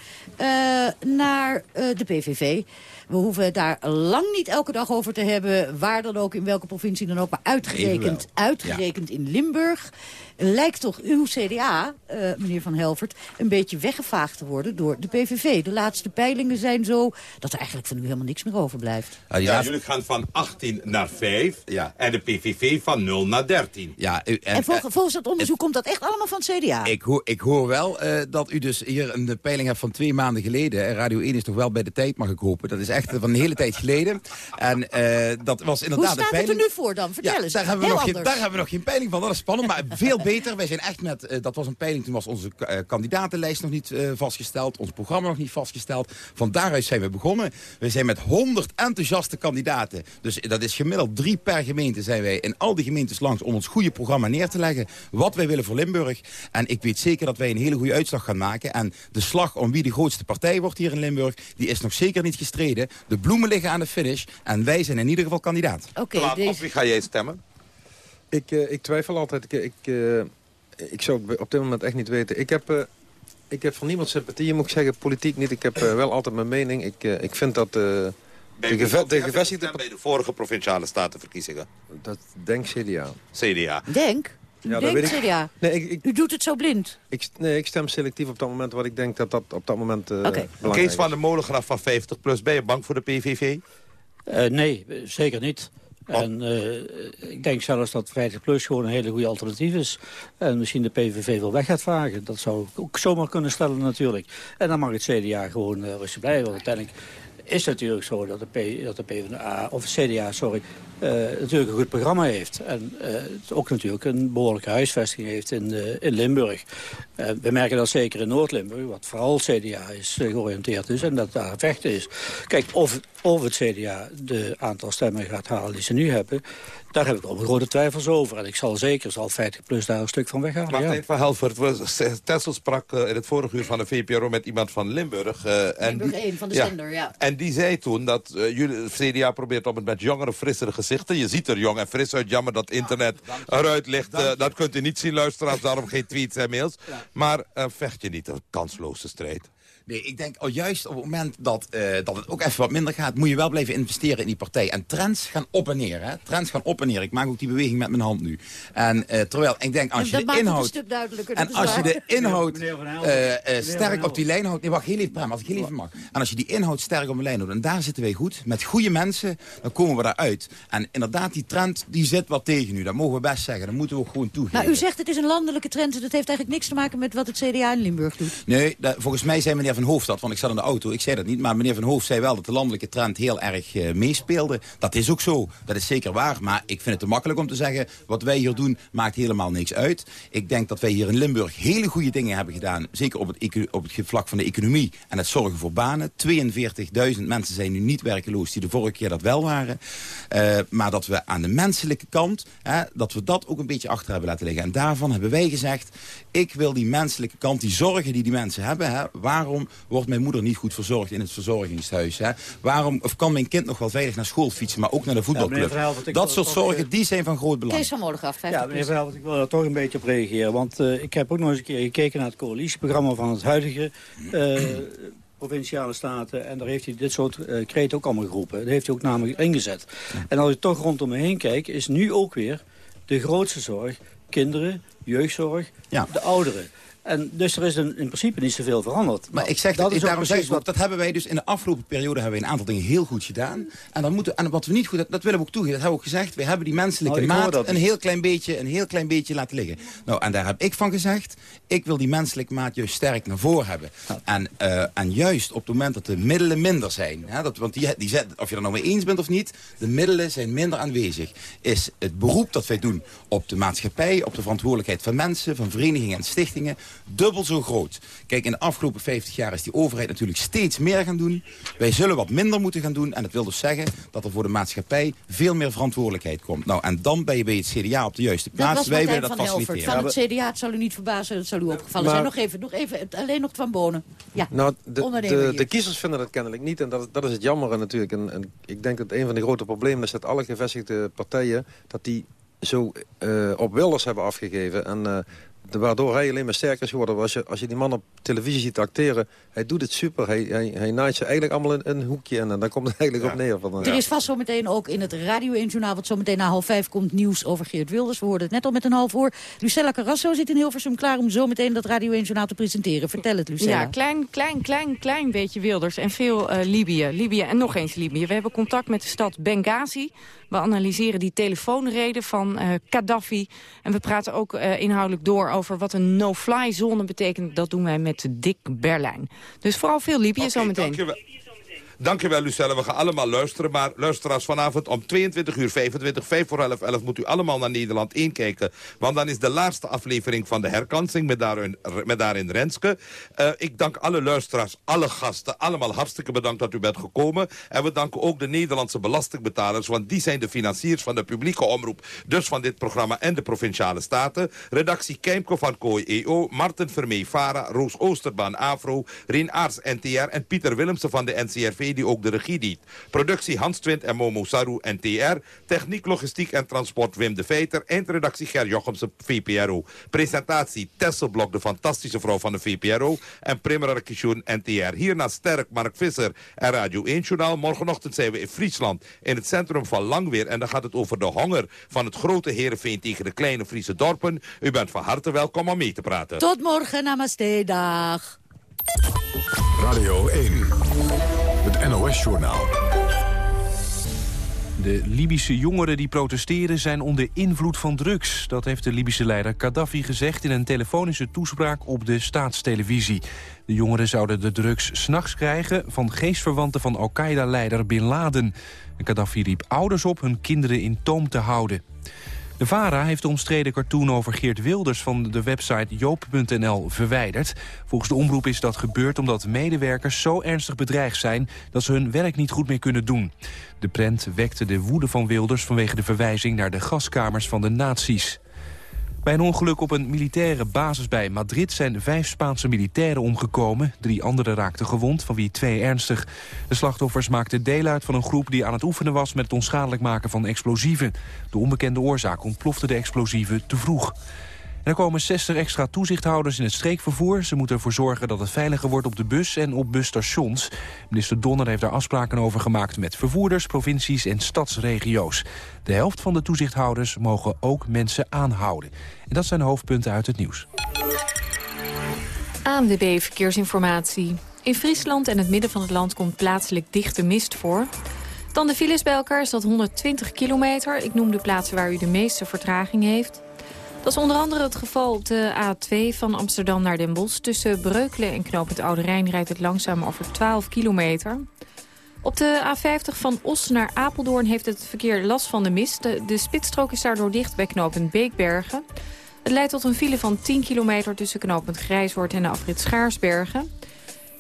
naar de PVV. We hoeven het daar lang niet elke dag over te hebben. Waar dan ook, in welke provincie dan ook. Maar uitgerekend, uitgerekend in Limburg... lijkt toch uw CDA, eh, meneer Van Helvert... een beetje weggevaagd te worden door de PVV. De laatste peilingen zijn zo dat er eigenlijk van u helemaal niks meer overblijft. Ja, jullie gaan van 18 naar 5 Ja. en de PVV van 0 naar 13. Ja, u- En, volg- volgens dat onderzoek komt dat echt allemaal van het CDA. Ik hoor, ik hoor wel eh, dat u dus hier een peiling hebt van twee maanden geleden. En Radio 1 is toch wel bij de tijd, mag ik hopen. Dat is echt van een hele tijd geleden. En eh, dat was Hoe inderdaad staat de het er nu voor dan? Vertel Ja, eens. daar hebben, we nog geen, daar hebben we nog geen peiling van. Dat is spannend, maar veel beter. Wij zijn echt met, eh, dat was een peiling, toen was onze uh, kandidatenlijst nog niet uh, vastgesteld. Ons programma nog niet vastgesteld. Van daaruit zijn we begonnen. We zijn met 100 enthousiaste kandidaten. Dus dat is gemiddeld drie per gemeente zijn wij in al die gemeentes langs om ons goede programma neer te leggen. Wat wij willen voor Limburg. En ik weet zeker dat wij een hele goede uitslag gaan maken. En de slag om wie de grootste partij wordt hier in Limburg, die is nog zeker niet gestreden. De bloemen liggen aan de finish. En wij zijn in ieder geval kandidaat. Oké. Okay, Op wie ga jij stemmen? Ik, uh, ik twijfel altijd. Ik, ik, uh, ik zou op dit moment echt niet weten. Ik heb, uh, ik heb van niemand sympathie, moet ik zeggen. Politiek niet. Ik heb wel altijd mijn mening. Ik, ik vind dat... de, geve de gevestigde... bij de vorige provinciale statenverkiezingen? Dat denk CDA. CDA. Denk? U ja, denkt CDA? Nee, ik, ik, U doet het zo blind? Ik, nee, ik stem selectief op dat moment wat ik denk dat dat op dat moment uh, okay. Kees van de Molengraaf van 50 plus. Ben je bang voor de PVV? Uh, nee, zeker niet. En uh, ik denk zelfs dat 50 plus gewoon een hele goede alternatief is. En misschien de PVV wel weg gaat vragen. Dat zou ik ook zomaar kunnen stellen natuurlijk. En dan mag het CDA gewoon uh, rustig blijven. Want uiteindelijk is natuurlijk zo dat de, P, dat de PvdA, of CDA, sorry, uh, natuurlijk een goed programma heeft. En uh, ook natuurlijk een behoorlijke huisvesting heeft in, uh, in Limburg. we merken dat zeker in Noord-Limburg, wat vooral CDA is georiënteerd is en dat daar vechten is. Kijk, of, of het CDA de aantal stemmen gaat halen die ze nu hebben... Daar heb ik wel grote twijfels over. En ik zal zeker, zal 50 plus daar een stuk van weghalen. Martijn ja. van Helvert, Tessel sprak in het vorige uur van de VPRO met iemand van Limburg. en Limburg 1 van de zender, ja. En die zei toen dat jullie, CDA probeert om het met jongere, frissere gezichten. Je ziet er jong en fris uit. Jammer dat internet eruit ligt. Uh, dat kunt u niet zien, luisteraars. Daarom geen tweets en mails. Maar uh, vecht je niet een kansloze strijd? Nee, ik denk al juist op het moment dat, uh, dat het ook even wat minder gaat... moet je wel blijven investeren in die partij. En trends gaan op en neer. Hè? Trends gaan op en neer. Ik maak ook die beweging met mijn hand nu. En uh, terwijl, ik denk, als je de inhoud... en als je de inhoud uh, sterk op die lijn houdt... Nee, wacht, heel even, Prem, als ik heel even mag. En als je die inhoud sterk op de lijn houdt... en daar zitten wij goed, met goede mensen... dan komen we daaruit. En inderdaad, die trend, die zit wat tegen u. Dat mogen we best zeggen. Dat moeten we ook gewoon toegeven. Nou, u zegt het is een landelijke trend. Dat heeft eigenlijk niks te maken met wat het CDA in Limburg doet. Nee, dat, volgens mij zijn meneer Van Hoofdstad, want ik zat in de auto, ik zei dat niet, maar meneer Van Hoofd zei wel dat de landelijke trend heel erg uh, meespeelde. Dat is ook zo, dat is zeker waar, maar ik vind het te makkelijk om te zeggen, wat wij hier doen maakt helemaal niks uit. Ik denk dat wij hier in Limburg hele goede dingen hebben gedaan, zeker op het, op het vlak van de economie en het zorgen voor banen. 42.000 mensen zijn nu niet werkeloos die de vorige keer dat wel waren. Uh, maar dat we aan de menselijke kant, hè, dat we dat ook een beetje achter hebben laten liggen. En daarvan hebben wij gezegd, ik wil die menselijke kant, die zorgen die die mensen hebben, hè, waarom wordt mijn moeder niet goed verzorgd in het verzorgingshuis? Hè? Waarom of kan mijn kind nog wel veilig naar school fietsen, maar ook naar de voetbalclub? Ja, dat soort zorgen, die zijn van groot belang. Kees van Molengraaf, Ja, meneer Verhelft, ik wil daar toch een beetje op reageren. Want uh, ik heb ook nog eens een keer gekeken naar het coalitieprogramma van het huidige... Uh, provinciale staten. En daar heeft hij dit soort uh, kreten ook allemaal geroepen. Daar heeft hij ook namelijk ingezet. En als je toch rondom me heen kijkt, is nu ook weer de grootste zorg kinderen, jeugdzorg, ja. de ouderen. En dus er is in, in principe niet zoveel veranderd. Maar ik zeg dat, is daarom zeg wat... dat hebben wij dus in de afgelopen periode hebben we een aantal dingen heel goed gedaan. En, dan moeten, en wat we niet goed dat willen we ook toegeven, dat hebben we ook gezegd. We hebben die menselijke nou, maat een heel, klein beetje, een heel klein beetje laten liggen. Nou, en daar heb ik van gezegd, ik wil die menselijke maat juist sterk naar voren hebben. En, uh, en juist op het moment dat de middelen minder zijn, hè, dat, want die, die, of je er nou mee eens bent of niet, de middelen zijn minder aanwezig, is het beroep dat wij doen op de maatschappij, op de verantwoordelijkheid van mensen, van verenigingen en stichtingen, dubbel zo groot. Kijk, in de afgelopen 50 jaar is die overheid natuurlijk steeds meer gaan doen. Wij zullen wat minder moeten gaan doen. En dat wil dus zeggen dat er voor de maatschappij veel meer verantwoordelijkheid komt. Nou, en dan ben je bij het CDA op de juiste plaats. Wij willen dat faciliteren. Van het CDA, het zal u niet verbazen, het zal u opgevallen zijn. Nog even, nog even, alleen nog van Bonen. Ja, nou, de, de, de, kiezers vinden dat kennelijk niet. En dat, dat is het jammer natuurlijk. En, en ik denk dat een van de grote problemen is dat alle gevestigde partijen... dat die zo uh, op Wilders hebben afgegeven. En uh, waardoor hij alleen maar sterker is geworden. Als je, als je die man op televisie ziet acteren, hij doet het super. Hij, hij, hij naait ze eigenlijk allemaal in een hoekje en, en dan komt het eigenlijk op neer. Van, er is vast zometeen ook in het Radio 1 Journaal, want zometeen na half vijf komt nieuws over Geert Wilders. We hoorden het net al met een half uur. Lucella Carrasso zit in Hilversum klaar om zometeen dat Radio 1 Journaal te presenteren. Vertel het, Lucella. Ja, klein, klein, klein, klein beetje Wilders en veel uh, Libië. Libië en nog eens Libië. We hebben contact met de stad Benghazi. We analyseren die telefoonreden van uh, Gaddafi. En we praten ook uh, inhoudelijk door over wat een no-fly zone betekent. Dat doen wij met Dick Berlijn. Dus vooral veel Libië okay, zometeen. Dankjewel Lucelle, we gaan allemaal luisteren. Maar luisteraars, vanavond om 22 uur 25, 5 voor 11, 11 moet u allemaal naar Nederland 1 kijken. Want dan is de laatste aflevering van de herkansing met daarin, met daarin Renske. Uh, ik dank alle luisteraars, alle gasten, allemaal hartstikke bedankt dat u bent gekomen. En we danken ook de Nederlandse belastingbetalers, want die zijn de financiers van de publieke omroep. Dus van dit programma en de Provinciale Staten. Redactie Keimko van Kooi EO, Martin Vermee Vara, Roos Oosterbaan Afro, Rien Aars NTR en Pieter Willemsen van de NCRV die ook de regie dient. Productie Hans Twint en Momo Saru NTR. Techniek, logistiek en transport Wim de Veiter. Eindredactie Ger Jochemsen VPRO. Presentatie Tesselblok, de fantastische vrouw van de VPRO. En Primera Kishun NTR. Hierna Sterk, Mark Visser en Radio 1 Journaal. Morgenochtend zijn we in Friesland in het centrum van Langweer. En dan gaat het over de honger van het grote Heerenveen tegen de kleine Friese dorpen. U bent van harte welkom om mee te praten. Tot morgen, namaste, dag. Radio 1, het NOS-journaal. De Libische jongeren die protesteren zijn onder invloed van drugs. Dat heeft de Libische leider Gaddafi gezegd in een telefonische toespraak op de staatstelevisie. De jongeren zouden de drugs s'nachts krijgen van geestverwanten van Al-Qaeda-leider Bin Laden. Gaddafi riep ouders op hun kinderen in toom te houden. De VARA heeft de omstreden cartoon over Geert Wilders van de website joop.nl verwijderd. Volgens de omroep is dat gebeurd omdat medewerkers zo ernstig bedreigd zijn dat ze hun werk niet goed meer kunnen doen. De prent wekte de woede van Wilders vanwege de verwijzing naar de gaskamers van de nazi's. Bij een ongeluk op een militaire basis bij Madrid zijn vijf Spaanse militairen omgekomen. Drie anderen raakten gewond, van wie twee ernstig. De slachtoffers maakten deel uit van een groep die aan het oefenen was met het onschadelijk maken van explosieven. De onbekende oorzaak ontplofte de explosieven te vroeg er komen 60 extra toezichthouders in het streekvervoer. Ze moeten ervoor zorgen dat het veiliger wordt op de bus en op busstations. Minister Donner heeft daar afspraken over gemaakt met vervoerders, provincies en stadsregio's. De helft van de toezichthouders mogen ook mensen aanhouden. En dat zijn hoofdpunten uit het nieuws. ANWB Verkeersinformatie. In Friesland en het midden van het land komt plaatselijk dichte mist voor. Dan de files bij elkaar is dat 120 kilometer. Ik noem de plaatsen waar u de meeste vertraging heeft. Dat is onder andere het geval op de A2 van Amsterdam naar Den Bosch. Tussen Breukelen en Knoopend Oude Rijn rijdt het langzaam over 12 kilometer. Op de A50 van Os naar Apeldoorn heeft het verkeer last van de mist. De, spitsstrook is daardoor dicht bij knooppunt Beekbergen. Het leidt tot een file van 10 kilometer tussen knooppunt Grijshoort en de afrit Schaarsbergen.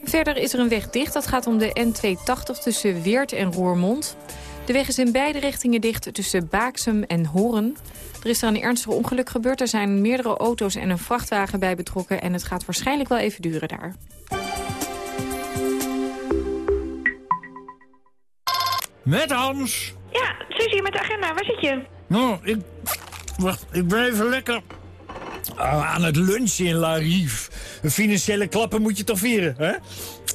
Verder is er een weg dicht. Dat gaat om de N280 tussen Weert en Roermond. De weg is in beide richtingen dicht tussen Baaksum en Horen. Er is er een ernstig ongeluk gebeurd. Er zijn meerdere auto's en een vrachtwagen bij betrokken. En het gaat waarschijnlijk wel even duren daar. Met Hans. Ja, Suzie met de agenda. Waar zit je? Nou, ik... Wacht, ik ben even lekker... Ah, aan het lunchen in La Rive. Een financiële klappen moet je toch vieren, hè?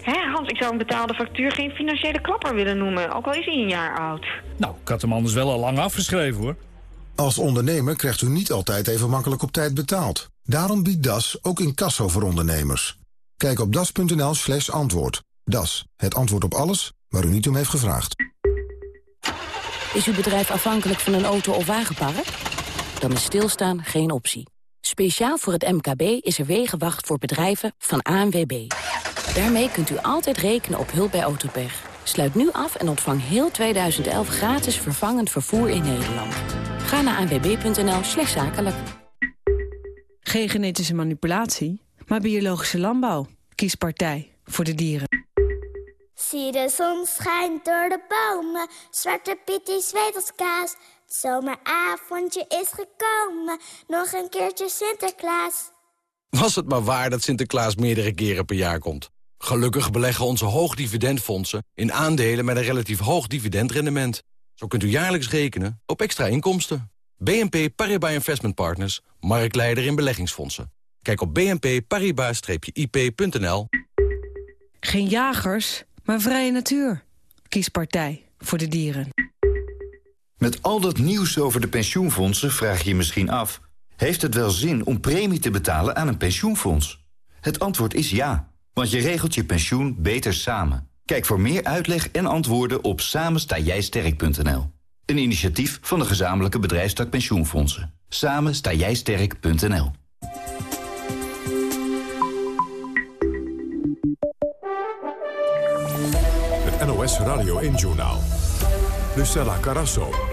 Hé, Hans, ik zou een betaalde factuur geen financiële klapper willen noemen. Ook al is hij een jaar oud. Nou, ik had hem anders wel al lang afgeschreven, hoor. Als ondernemer krijgt u niet altijd even makkelijk op tijd betaald. Daarom biedt DAS ook incasso voor ondernemers. Kijk op das.nl slash antwoord. DAS, het antwoord op alles waar u niet om heeft gevraagd. Is uw bedrijf afhankelijk van een auto of wagenpark? Dan is stilstaan geen optie. Speciaal voor het MKB is er Wegenwacht voor bedrijven van ANWB. Daarmee kunt u altijd rekenen op hulp bij autopech. Sluit nu af en ontvang heel 2011 gratis vervangend vervoer in Nederland. Ga naar anwb.nl slash zakelijk. Geen genetische manipulatie, maar biologische landbouw. Kies partij voor de dieren. Zie de zon schijnt door de bomen. Zwarte Piet die zweet als kaas. Het zomeravondje is gekomen. Nog een keertje Sinterklaas. Was het maar waar dat Sinterklaas meerdere keren per jaar komt. Gelukkig beleggen onze hoogdividendfondsen in aandelen met een relatief hoog dividendrendement. Zo kunt u jaarlijks rekenen op extra inkomsten. BNP Paribas Investment Partners, marktleider in beleggingsfondsen. Kijk op bnpparibas-ip.nl. Geen jagers, maar vrije natuur. Kies partij voor de dieren. Met al dat nieuws over de pensioenfondsen vraag je je misschien af... heeft het wel zin om premie te betalen aan een pensioenfonds? Het antwoord is ja, want je regelt je pensioen beter samen... Kijk voor meer uitleg en antwoorden op samenstaaijsterk.nl. Een initiatief van de gezamenlijke bedrijfstak pensioenfondsen. Samen. Het NOS Radio 1-journaal. Lucella Carasso.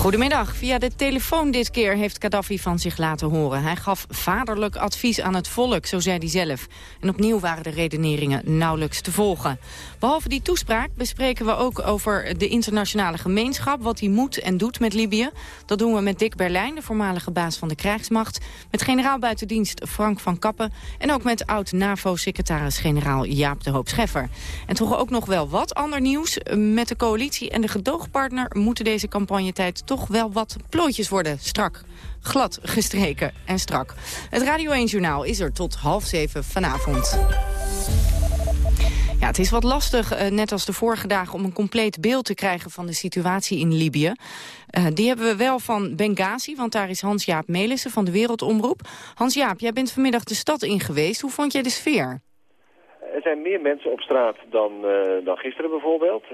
Goedemiddag. Via de telefoon dit keer heeft Gaddafi van zich laten horen. Hij gaf vaderlijk advies aan het volk, zo zei hij zelf. En opnieuw waren de redeneringen nauwelijks te volgen. Behalve die toespraak bespreken we ook over de internationale gemeenschap... wat hij moet en doet met Libië. Dat doen we met Dick Berlijn, de voormalige baas van de krijgsmacht... met generaal buitendienst Frank van Kappen... en ook met oud-NAVO-secretaris-generaal Jaap de Hoop Scheffer. En toch ook nog wel wat ander nieuws. Met de coalitie en de gedoogpartner moeten deze campagnetijd toch wel wat plooitjes worden strak glad gestreken en strak. Het Radio 1-journaal is er tot half zeven vanavond. Ja, het is wat lastig, uh, net als de vorige dagen, om een compleet beeld te krijgen van de situatie in Libië. Uh, die hebben we wel van Benghazi, want daar is Hans-Jaap Melissen van de Wereldomroep. Hans-Jaap, jij bent vanmiddag de stad in geweest. Hoe vond jij de sfeer? Er zijn meer mensen op straat dan, uh, dan gisteren bijvoorbeeld.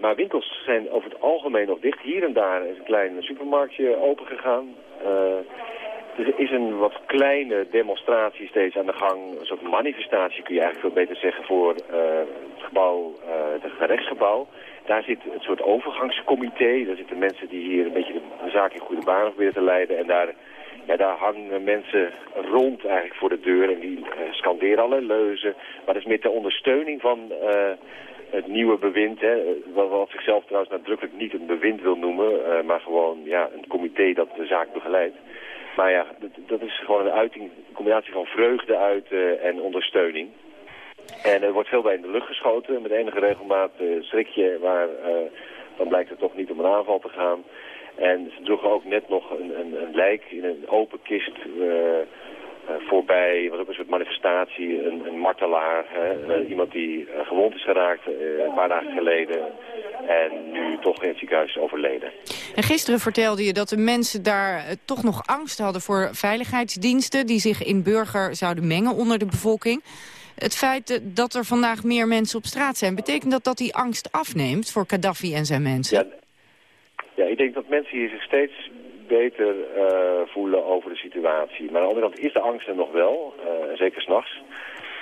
Maar winkels zijn over het algemeen nog dicht. Hier en daar is een klein supermarktje opengegaan. Uh, er is een wat kleine demonstratie steeds aan de gang. Een soort manifestatie kun je eigenlijk veel beter zeggen voor uh, het gebouw, het gerechtsgebouw. Daar zit een soort overgangscomité. Daar zitten mensen die hier een beetje de, zaak in goede baan proberen te leiden. En daar, ja, daar hangen mensen rond eigenlijk voor de deur. En die scanderen allerlei leuzen. Maar dat is meer ter ondersteuning van het nieuwe bewind, hè, wat, zichzelf trouwens nadrukkelijk niet een bewind wil noemen, uh, maar gewoon ja, een comité dat de zaak begeleidt. Maar ja, dat, dat is gewoon een uiting, combinatie van vreugde uit uh, en ondersteuning. En er wordt veel bij in de lucht geschoten, met enige regelmaat uh, schrik maar dan blijkt het toch niet om een aanval te gaan. En ze droegen ook net nog een, een, een lijk in een open kist voorbij, wat ook een soort manifestatie, een, een martelaar, hè, uh, iemand die uh, gewond is geraakt een paar dagen geleden en nu toch in het ziekenhuis is overleden. En gisteren vertelde je dat de mensen daar toch nog angst hadden voor veiligheidsdiensten die zich in burger zouden mengen onder de bevolking. Het feit dat er vandaag meer mensen op straat zijn, betekent dat dat die angst afneemt voor Gaddafi en zijn mensen? Ja, ja ik denk dat mensen hier zich steeds beter uh, voelen over de situatie. Maar aan de andere kant is de angst er nog wel, uh, zeker s'nachts.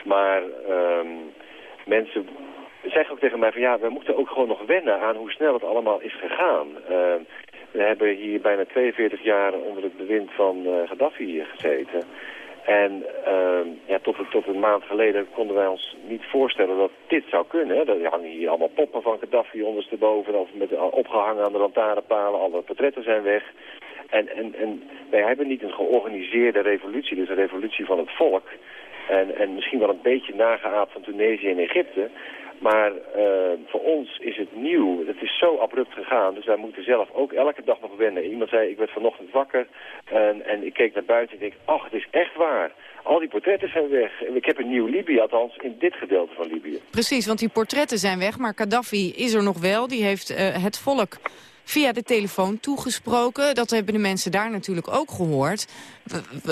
Maar um, mensen zeggen ook tegen mij van ja, we moeten ook gewoon nog wennen aan hoe snel het allemaal is gegaan. Uh, we hebben hier bijna 42 jaar onder het bewind van Gaddafi gezeten. En uh, ja, tot, tot een maand geleden konden wij ons niet voorstellen dat dit zou kunnen. Er hangen hier allemaal poppen van Gaddafi ondersteboven, of met, opgehangen aan de lantaarnpalen. Alle portretten zijn weg. En, en, en wij hebben niet een georganiseerde revolutie, dus een revolutie van het volk. En, en misschien wel een beetje nageaapt van Tunesië en Egypte. Maar uh, voor ons is het nieuw. Het is zo abrupt gegaan. Dus wij moeten zelf ook elke dag nog wennen. Iemand zei, ik werd vanochtend wakker. En, en ik keek naar buiten en ik denk, ach, het is echt waar. Al die portretten zijn weg. Ik heb een nieuw Libië, althans in dit gedeelte van Libië. Precies, want die portretten zijn weg. Maar Gaddafi is er nog wel. Die heeft uh, het volk via de telefoon toegesproken. Dat hebben de mensen daar natuurlijk ook gehoord.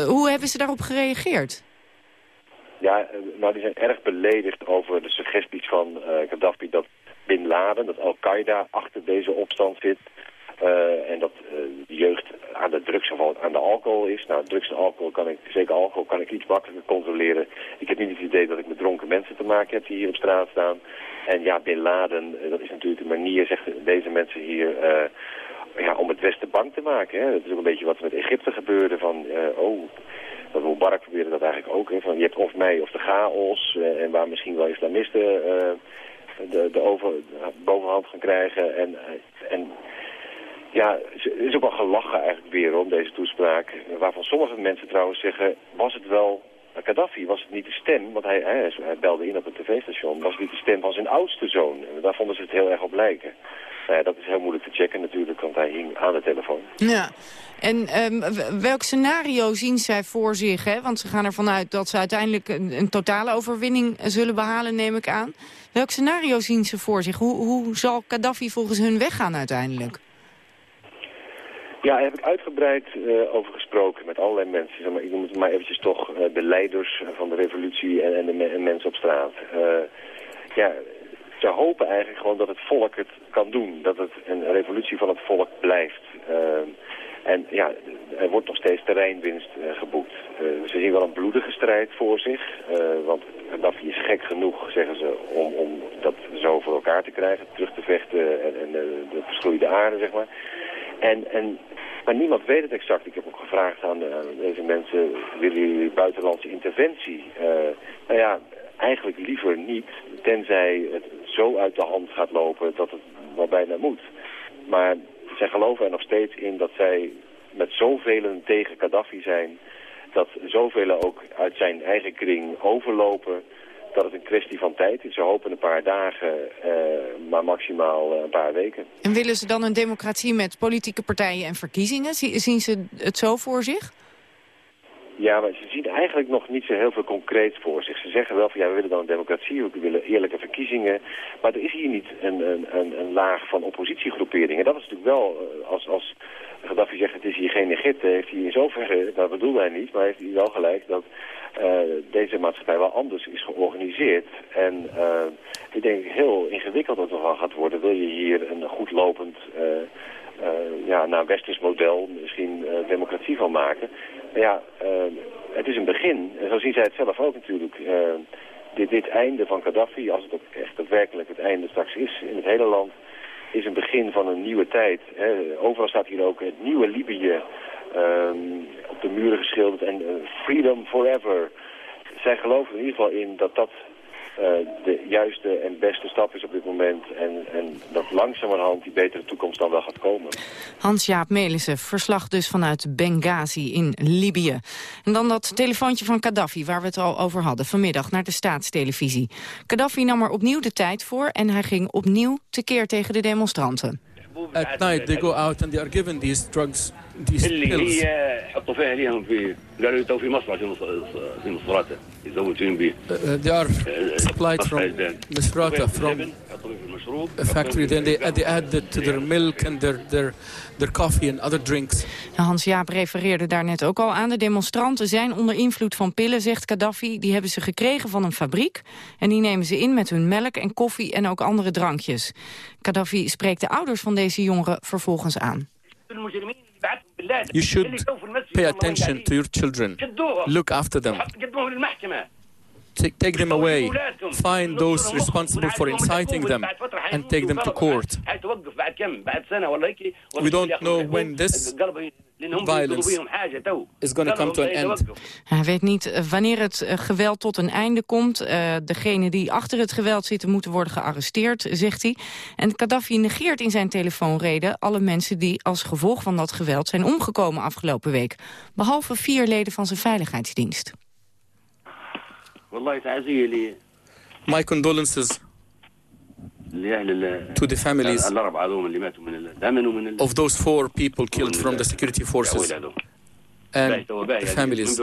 Hoe hebben ze daarop gereageerd? Ja, eh, nou die zijn erg beledigd over de suggesties van uh, Gaddafi dat Bin Laden, dat Al-Qaeda achter deze opstand zit. Uh, en dat uh, de jeugd aan de drugs of aan de alcohol is. Nou, drugs en alcohol kan ik, zeker alcohol, kan ik iets makkelijker controleren. Ik heb niet het idee dat ik met dronken mensen te maken heb die hier op straat staan. En ja, Bin Laden, dat is natuurlijk de manier, zeggen deze mensen hier, ja, om het Westen bang te maken. Hè. Dat is ook een beetje wat met Egypte gebeurde van, oh, dat Mubarak probeerde dat eigenlijk ook. Van je hebt of mij of de chaos en waar misschien wel islamisten de, de over, bovenhand gaan krijgen. En, en ja, er is ook wel gelachen eigenlijk weer om deze toespraak. Waarvan sommige mensen trouwens zeggen, was het wel Gaddafi? Was het niet de stem, want hij, hij, hij belde in op het tv-station, was het niet de stem van zijn oudste zoon? En daar vonden ze het heel erg op lijken. Nou ja, dat is heel moeilijk te checken natuurlijk, want hij hing aan de telefoon. Ja, en um, welk scenario zien zij voor zich? Hè? Want ze gaan ervan uit dat ze uiteindelijk een, een, totale overwinning zullen behalen, neem ik aan. Welk scenario zien ze voor zich? Hoe, hoe zal Gaddafi volgens hun weggaan uiteindelijk? Ja, daar heb ik uitgebreid uh, over gesproken met allerlei mensen. Zeg maar, ik noem het maar eventjes toch uh, de leiders van de revolutie en, en de me en mensen op straat. Uh, ja, ze hopen eigenlijk gewoon dat het volk het kan doen. Dat het een revolutie van het volk blijft. en ja, er wordt nog steeds terreinwinst geboekt. ze zin wel een bloedige strijd voor zich. want Gaddafi is gek genoeg, zeggen ze, om, om dat zo voor elkaar te krijgen. Terug te vechten en, en de verschroeide aarde, zeg maar. En, en, maar niemand weet het exact. Ik heb ook gevraagd aan, deze mensen, willen jullie buitenlandse interventie? nou ja, eigenlijk liever niet, tenzij het zo uit de hand gaat lopen dat het wel bijna moet. Maar zij geloven er nog steeds in dat zij met zoveel tegen Gaddafi zijn... dat zoveel ook uit zijn eigen kring overlopen dat het een kwestie van tijd is. Ze hopen een paar dagen, eh, maar maximaal eh, een paar weken. En willen ze dan een democratie met politieke partijen en verkiezingen? Zien ze het zo voor zich? Ja, maar ze zien eigenlijk nog niet zo heel veel concreets voor zich. Ze zeggen wel van ja, we willen dan een democratie, we willen eerlijke verkiezingen. Maar er is hier niet een, een, een laag van oppositiegroeperingen. Dat is natuurlijk wel, eh, als, als Gaddafi zegt het is hier geen Egypte, heeft hij in zoverre, dat bedoelde hij niet, maar heeft hij wel gelijk dat uh, deze maatschappij wel anders is georganiseerd. En uh, ik denk heel ingewikkeld dat het wel gaat worden. Wil je hier een goed lopend, uh, ja, naar westers model misschien democratie van maken? Ja, uh, het is een begin. En zo zien zij het zelf ook natuurlijk. Uh, dit, dit einde van Gaddafi, als het ook echt daadwerkelijk het einde straks is in het hele land, is een begin van een nieuwe tijd. Hè. Overal staat hier ook het nieuwe Libië um, op de muren geschilderd en uh, freedom forever. Zij geloven in ieder geval in dat dat de juiste en beste stap is op dit moment. En, en dat langzamerhand die betere toekomst dan wel gaat komen. Hans-Jaap Melissen, verslag dus vanuit Benghazi in Libië. En dan dat telefoontje van Gaddafi, waar we het al over hadden, vanmiddag naar de staatstelevisie. Gaddafi nam er opnieuw de tijd voor en hij ging opnieuw tekeer tegen de demonstranten. At night they go out and they are given these drugs, these pills. they are supplied from Misrata, from a factory. Then they, they add it to their milk and their, their, their coffee and other drinks. Hans-Jaap refereerde daar net ook al aan. De demonstranten zijn onder invloed van pillen, zegt Gaddafi. Die hebben ze gekregen van een fabriek. En die nemen ze in met hun melk en koffie en ook andere drankjes. Gaddafi spreekt de ouders van deze jongeren vervolgens aan. You should pay attention to your children. Look after them. Take, take them away. Find those responsible for inciting them and take them to court. We don't know when this violence is going to come to an end. Hij weet niet eh, wanneer het eh, geweld tot een einde komt. Uh, degenen die achter het geweld zitten moeten worden gearresteerd, zegt hij. En Gaddafi negeert in zijn telefoonrede alle mensen die als gevolg van dat geweld zijn omgekomen afgelopen week. Behalve vier leden van zijn veiligheidsdienst. My condolences to the families of those four people killed from the security forces and the families.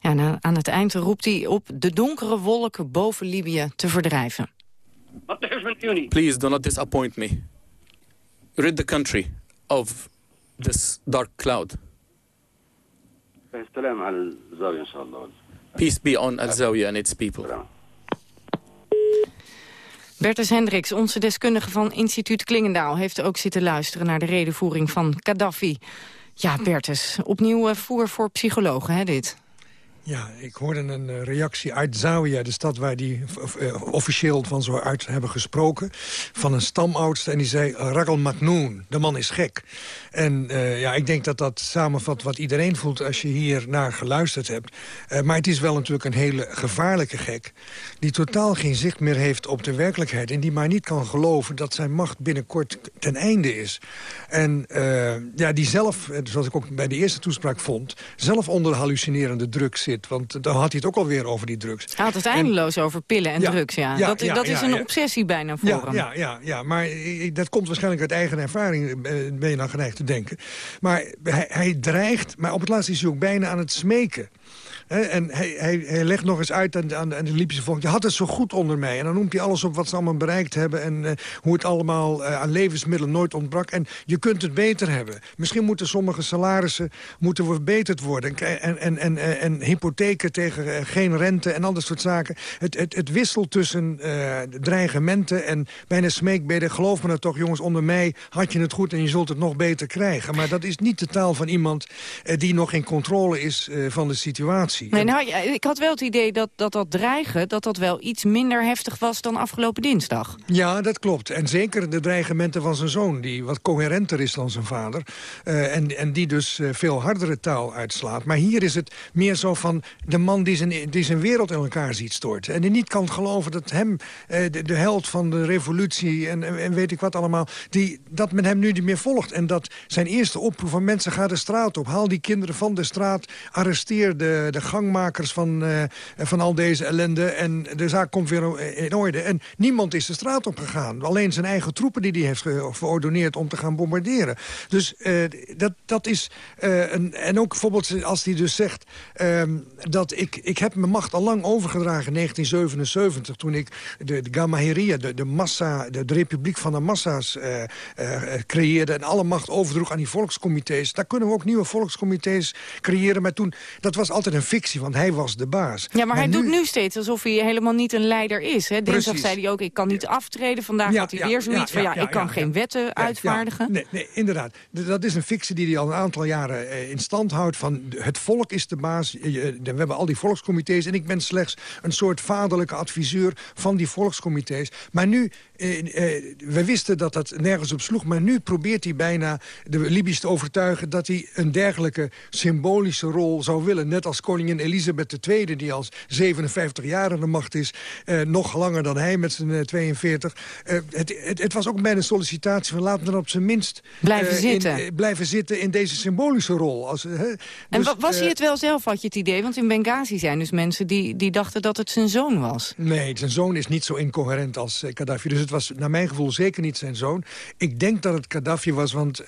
Ja, aan het eind roept hij op de donkere wolken boven Libië te verdrijven. Please do not disappoint me. Rid the country of this dark cloud. Peace be on Al-Zawiya and its people. Bertus Hendricks, onze deskundige van instituut Klingendaal... heeft ook zitten luisteren naar de redenvoering van Gaddafi. Ja, Bertus, opnieuw voer voor psychologen, hè, dit? Ja, ik hoorde een eh, reactie uit Zawiya, de stad waar die uh, officieel van zo uit hebben gesproken. Van een stamoudste en die zei, Ragel Magnoon, de man is gek. En uh, ja, ik denk dat dat samenvat wat iedereen voelt als je hier naar geluisterd hebt. Maar het is wel natuurlijk een hele gevaarlijke gek. Die totaal geen zicht meer heeft op de werkelijkheid. En die maar niet kan geloven dat zijn macht binnenkort ten einde is. En ja, die zelf, zoals ik ook bij de eerste toespraak vond... zelf onder hallucinerende druk zit want dan had hij het ook alweer over die drugs. Hij had het eindeloos over pillen en drugs, ja. dat, dat is een obsessie bijna voor hem. Ja, ja, ja, maar dat komt waarschijnlijk uit eigen ervaring, eh, ben je dan geneigd te denken. Maar hij, hij dreigt, maar op het laatst is hij ook bijna aan het smeken. En hij, legt nog eens uit aan, de Libische volk... je had het zo goed onder mij. En dan noemt hij alles op wat ze allemaal bereikt hebben... en uh, hoe het allemaal uh, aan levensmiddelen nooit ontbrak. En je kunt het beter hebben. Misschien moeten sommige salarissen moeten verbeterd worden. En, en, en, en, en hypotheken tegen uh, geen rente en al dat soort zaken. Het, het, het wisselt tussen dreigementen en bijna smeekbeden. Geloof me nou toch, jongens, onder mij had je het goed... en je zult het nog beter krijgen. Maar dat is niet de taal van iemand die nog in controle is van de situatie. Nee, nou, ik had wel het idee dat, dat dat dreigen... dat dat wel iets minder heftig was dan afgelopen dinsdag. Ja, dat klopt. En zeker de dreigementen van zijn zoon... die wat coherenter is dan zijn vader. Uh, en, en die dus uh, veel hardere taal uitslaat. Maar hier is het meer zo van de man die zijn, die zijn wereld in elkaar ziet storten. En die niet kan geloven dat hem, uh, de, de, held van de revolutie... En, en weet ik wat allemaal, die, dat men hem nu niet meer volgt. En dat zijn eerste oproep van mensen... ga de straat op, haal die kinderen van de straat... arresteer de, de gangmakers van, uh, van al deze ellende. En de zaak komt weer in orde. En niemand is de straat op gegaan. Alleen zijn eigen troepen die hij heeft verordoneerd om te gaan bombarderen. Dus uh, dat, dat is... Uh, een, en ook bijvoorbeeld als hij dus zegt... Um, dat ik, ik heb mijn macht al lang overgedragen in 1977... toen ik de, de Gamaheria, de, de, massa, de, de republiek van de massa's creëerde... en alle macht overdroeg aan die volkscomité's. Daar kunnen we ook nieuwe volkscomité's creëren. Maar toen, dat was altijd een fictie, want hij was de baas. Ja, maar, hij doet nu steeds alsof hij helemaal niet een leider is. Hè? Dinsdag zei hij ook, ik kan niet aftreden. Vandaag ja, had hij weer zoiets van, ja, ik kan geen wetten uitvaardigen. Nee, nee, inderdaad. Dat is een fictie die hij al een aantal jaren eh, in stand houdt. Van het volk is de baas. We hebben al die volkscomité's. En ik ben slechts een soort vaderlijke adviseur van die volkscomité's. Maar nu, we wisten dat dat nergens op sloeg. Maar nu probeert hij bijna de Libiërs te overtuigen... dat hij een dergelijke symbolische rol zou willen. Net als koningin Elisabeth II, die al 57 jaar aan de macht is... Uh, nog langer dan hij met zijn uh, 42. Uh, het, het, het, was ook bijna een sollicitatie van laten we dan op zijn minst... Blijven zitten. In, blijven zitten in deze symbolische rol. Als, en dus, was hij het wel zelf, had je het idee? Want in Benghazi zijn dus mensen die, die dachten dat het zijn zoon was. Nee, zijn zoon is niet zo incoherent als Gaddafi. Dus het was naar mijn gevoel zeker niet zijn zoon. Ik denk dat het Gaddafi was, want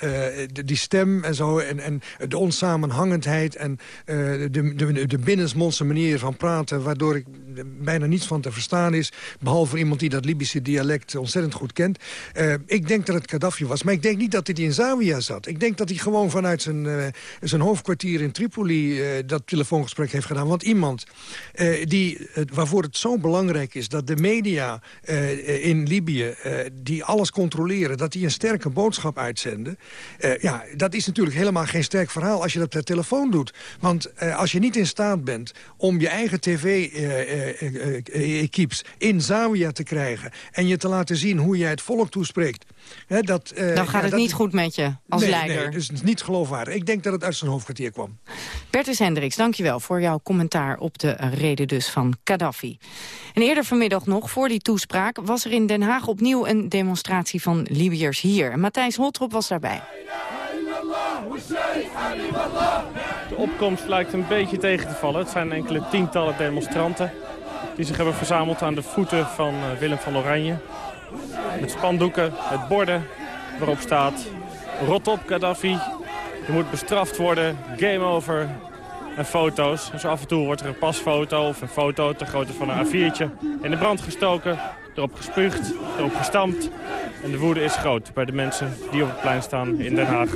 die stem en zo... en, en de onsamenhangendheid en de, de, de binnensmondse manier van praten... waardoor ik bijna niets van te verstaan is. Behalve iemand die dat Libische dialect ontzettend goed kent. Uh, ik denk dat het Gaddafi was. Maar ik denk niet dat hij in Zawiya zat. Ik denk dat hij gewoon vanuit zijn, zijn hoofdkwartier in Tripoli... Dat telefoongesprek heeft gedaan. Want iemand die, waarvoor het zo belangrijk is... dat de media in Libië, die alles controleren... dat die een sterke boodschap uitzenden... ja, dat is natuurlijk helemaal geen sterk verhaal als je dat per telefoon doet. Want als je niet in staat bent om je eigen tv-equips in Zawiya te krijgen... en je te laten zien hoe jij het volk toespreekt... Hè, dat, uh, Dan gaat ja, het dat... niet goed met je als nee, leider. Nee, dus niet geloofwaardig. Ik denk dat het uit zijn hoofdkwartier kwam. Bertus Hendricks, dankjewel voor jouw commentaar op de reden dus van Gaddafi. En eerder vanmiddag nog, voor die toespraak... was er in Den Haag opnieuw een demonstratie van Libiërs hier. Matthijs Holtrop was daarbij. De opkomst lijkt een beetje tegen te vallen. Het zijn enkele tientallen demonstranten die zich hebben verzameld aan de voeten van uh, Willem van Oranje. Met spandoeken, met borden waarop staat... Rot op Gaddafi, je moet bestraft worden, game over en foto's. Dus af en toe wordt er een pasfoto of een foto ter grootte van een A4'tje in de brand gestoken, erop gespuugd, erop gestampt. En de woede is groot bij de mensen die op het plein staan in Den Haag.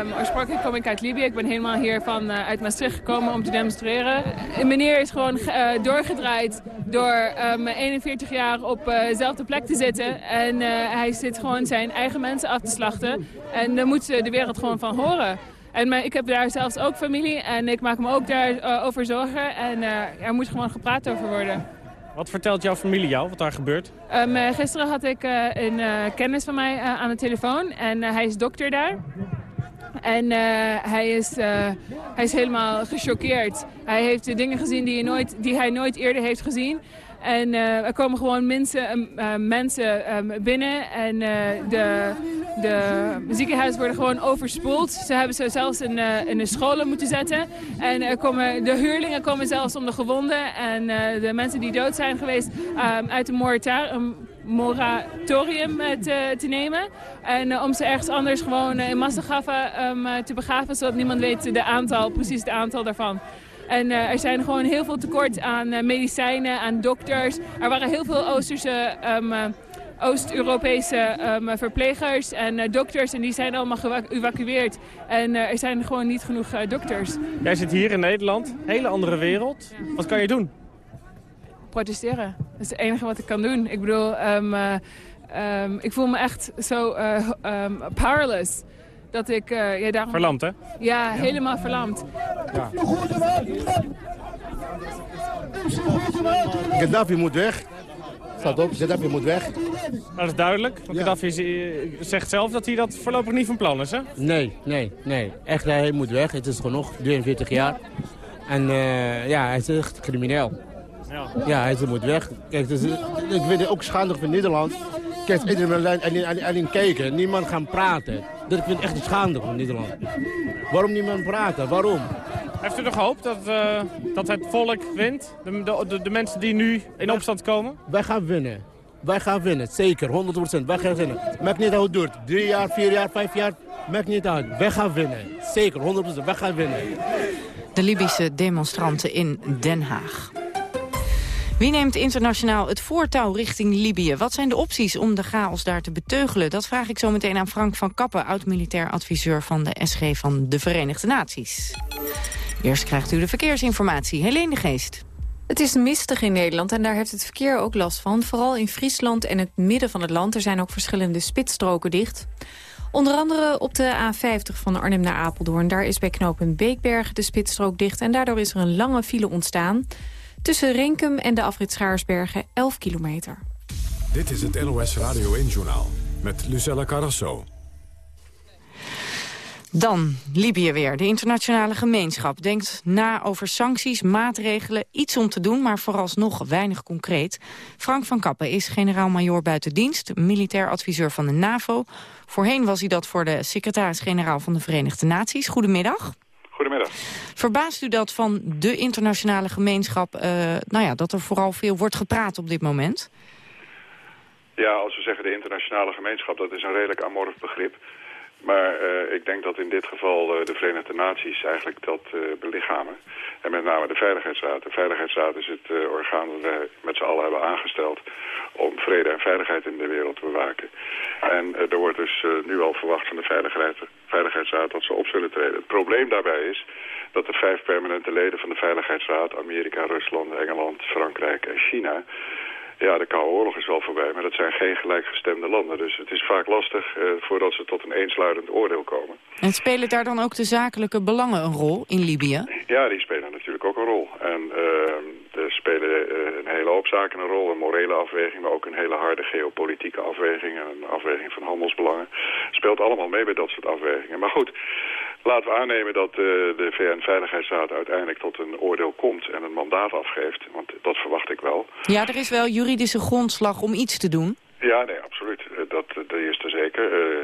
Um, oorspronkelijk kom ik uit Libië. Ik ben helemaal hier van, uh, uit Maastricht gekomen om te demonstreren. Meneer is gewoon uh, doorgedraaid door um, 41 jaar op dezelfde uh, plek te zitten. En hij zit gewoon zijn eigen mensen af te slachten. En daar moet de wereld gewoon van horen. En ik heb daar zelfs ook familie en ik maak me ook daarover over zorgen. En er moet gewoon gepraat over worden. Wat vertelt jouw familie jou, wat daar gebeurt? Um, gisteren had ik een kennis van mij aan de telefoon en hij is dokter daar. En hij, is, hij is helemaal gechoqueerd. Hij heeft dingen gezien die nooit, die hij nooit eerder heeft gezien. En uh, er komen gewoon mensen, mensen um, binnen en de, de ziekenhuizen worden gewoon overspoeld. Ze hebben ze zelfs in, de scholen moeten zetten. En komen, de huurlingen komen zelfs om de gewonden en de mensen die dood zijn geweest um, uit de moratorium eh, te, te nemen. En om ze ergens anders gewoon uh, in Massagaffen te begraven, zodat niemand weet de aantal, precies het aantal daarvan. En er zijn gewoon heel veel tekort aan medicijnen, aan dokters. Er waren heel veel Oosterse... Um, Oost-Europese um, verplegers en uh, dokters. En die zijn allemaal geëvacueerd. En uh, er zijn gewoon niet genoeg uh, dokters. Jij zit hier in Nederland, hele andere wereld. Wat kan je doen? Protesteren. Dat is het enige wat ik kan doen. Ik bedoel, um, um, ik voel me echt zo powerless. Dat ik... ja, daarom... Verlamd, hè? Ja, helemaal verlamd. Ja. Gaddafi moet weg. Staat op, Gaddafi moet weg. Dat is duidelijk. Want Gaddafi zegt zelf dat hij dat voorlopig niet van plan is, hè? Nee, nee, nee. Echt, hij moet weg. Het is genoeg, 43 jaar. En uh, ja, hij is echt crimineel. Ja, ja hij moet weg. Kijk, dus, ik vind het ook schandig van Nederland. Kijk, iedereen alleen, alleen kijken, niemand gaan praten. Dat ik vind echt schandig van Nederland. Waarom niemand praten? Waarom? Heeft u nog hoop dat, uh, dat het volk wint? De, de, de, mensen die nu in opstand komen? Wij gaan winnen. Wij gaan winnen, zeker, 100%. Wij gaan winnen. Maakt niet uit hoe het duurt. Drie jaar, vier jaar, vijf jaar, maakt niet uit. Wij gaan winnen, zeker, 100%. Wij gaan winnen. De Libische demonstranten in Den Haag. Wie neemt internationaal het voortouw richting Libië? Wat zijn de opties om de chaos daar te beteugelen? Dat vraag ik zo meteen aan Frank van Kappen, oud-militair adviseur van de SG van de Verenigde Naties. Eerst krijgt u de verkeersinformatie. Helene de Geest. Het is mistig in Nederland en daar heeft het verkeer ook last van. Vooral in Friesland en het midden van het land. Er zijn ook verschillende spitsstroken dicht. Onder andere op de A50 van Arnhem naar Apeldoorn. Daar is bij knooppunt Beekberg de spitsstrook dicht... en daardoor is er een lange file ontstaan. Tussen Renkum en de afrit Schaarsbergen 11 kilometer. Dit is het NOS Radio 1-journaal met Lucella Carrasso. Dan Libië weer. De internationale gemeenschap denkt na over sancties, maatregelen, iets om te doen, maar vooralsnog weinig concreet. Frank van Kappen is generaal-majoor buiten dienst, militair adviseur van de NAVO. Voorheen was hij dat voor de secretaris-generaal van de Verenigde Naties. Goedemiddag. Goedemiddag. Verbaast u dat van de internationale gemeenschap, uh, nou ja, dat er vooral veel wordt gepraat op dit moment? Ja, als we zeggen de internationale gemeenschap, dat is een redelijk amorf begrip. Maar uh, ik denk dat in dit geval uh, de Verenigde Naties eigenlijk dat belichamen. En met name de Veiligheidsraad. De Veiligheidsraad is het orgaan dat wij met z'n allen hebben aangesteld... om vrede en veiligheid in de wereld te bewaken. En er wordt dus nu al verwacht van de Veiligheidsraad dat ze op zullen treden. Het probleem daarbij is dat de vijf permanente leden van de Veiligheidsraad... Amerika, Rusland, Engeland, Frankrijk en China ja, de Koude Oorlog is wel voorbij, maar dat zijn geen gelijkgestemde landen. Dus het is vaak lastig eh, voordat ze tot een eensluidend oordeel komen. En spelen daar dan ook de zakelijke belangen een rol in Libië? Ja, die spelen natuurlijk ook een rol. En uh, er spelen uh, een hele hoop zaken een rol. Een morele afweging, maar ook een hele harde geopolitieke afweging. En een afweging van handelsbelangen. Speelt allemaal mee bij dat soort afwegingen. Maar goed, Laten we aannemen dat uh, de VN-veiligheidsraad uiteindelijk tot een oordeel komt en een mandaat afgeeft. Want dat verwacht ik wel. Ja, er is wel juridische grondslag om iets te doen. Ja, nee, absoluut. Eh, dat, dat is er zeker. Uh,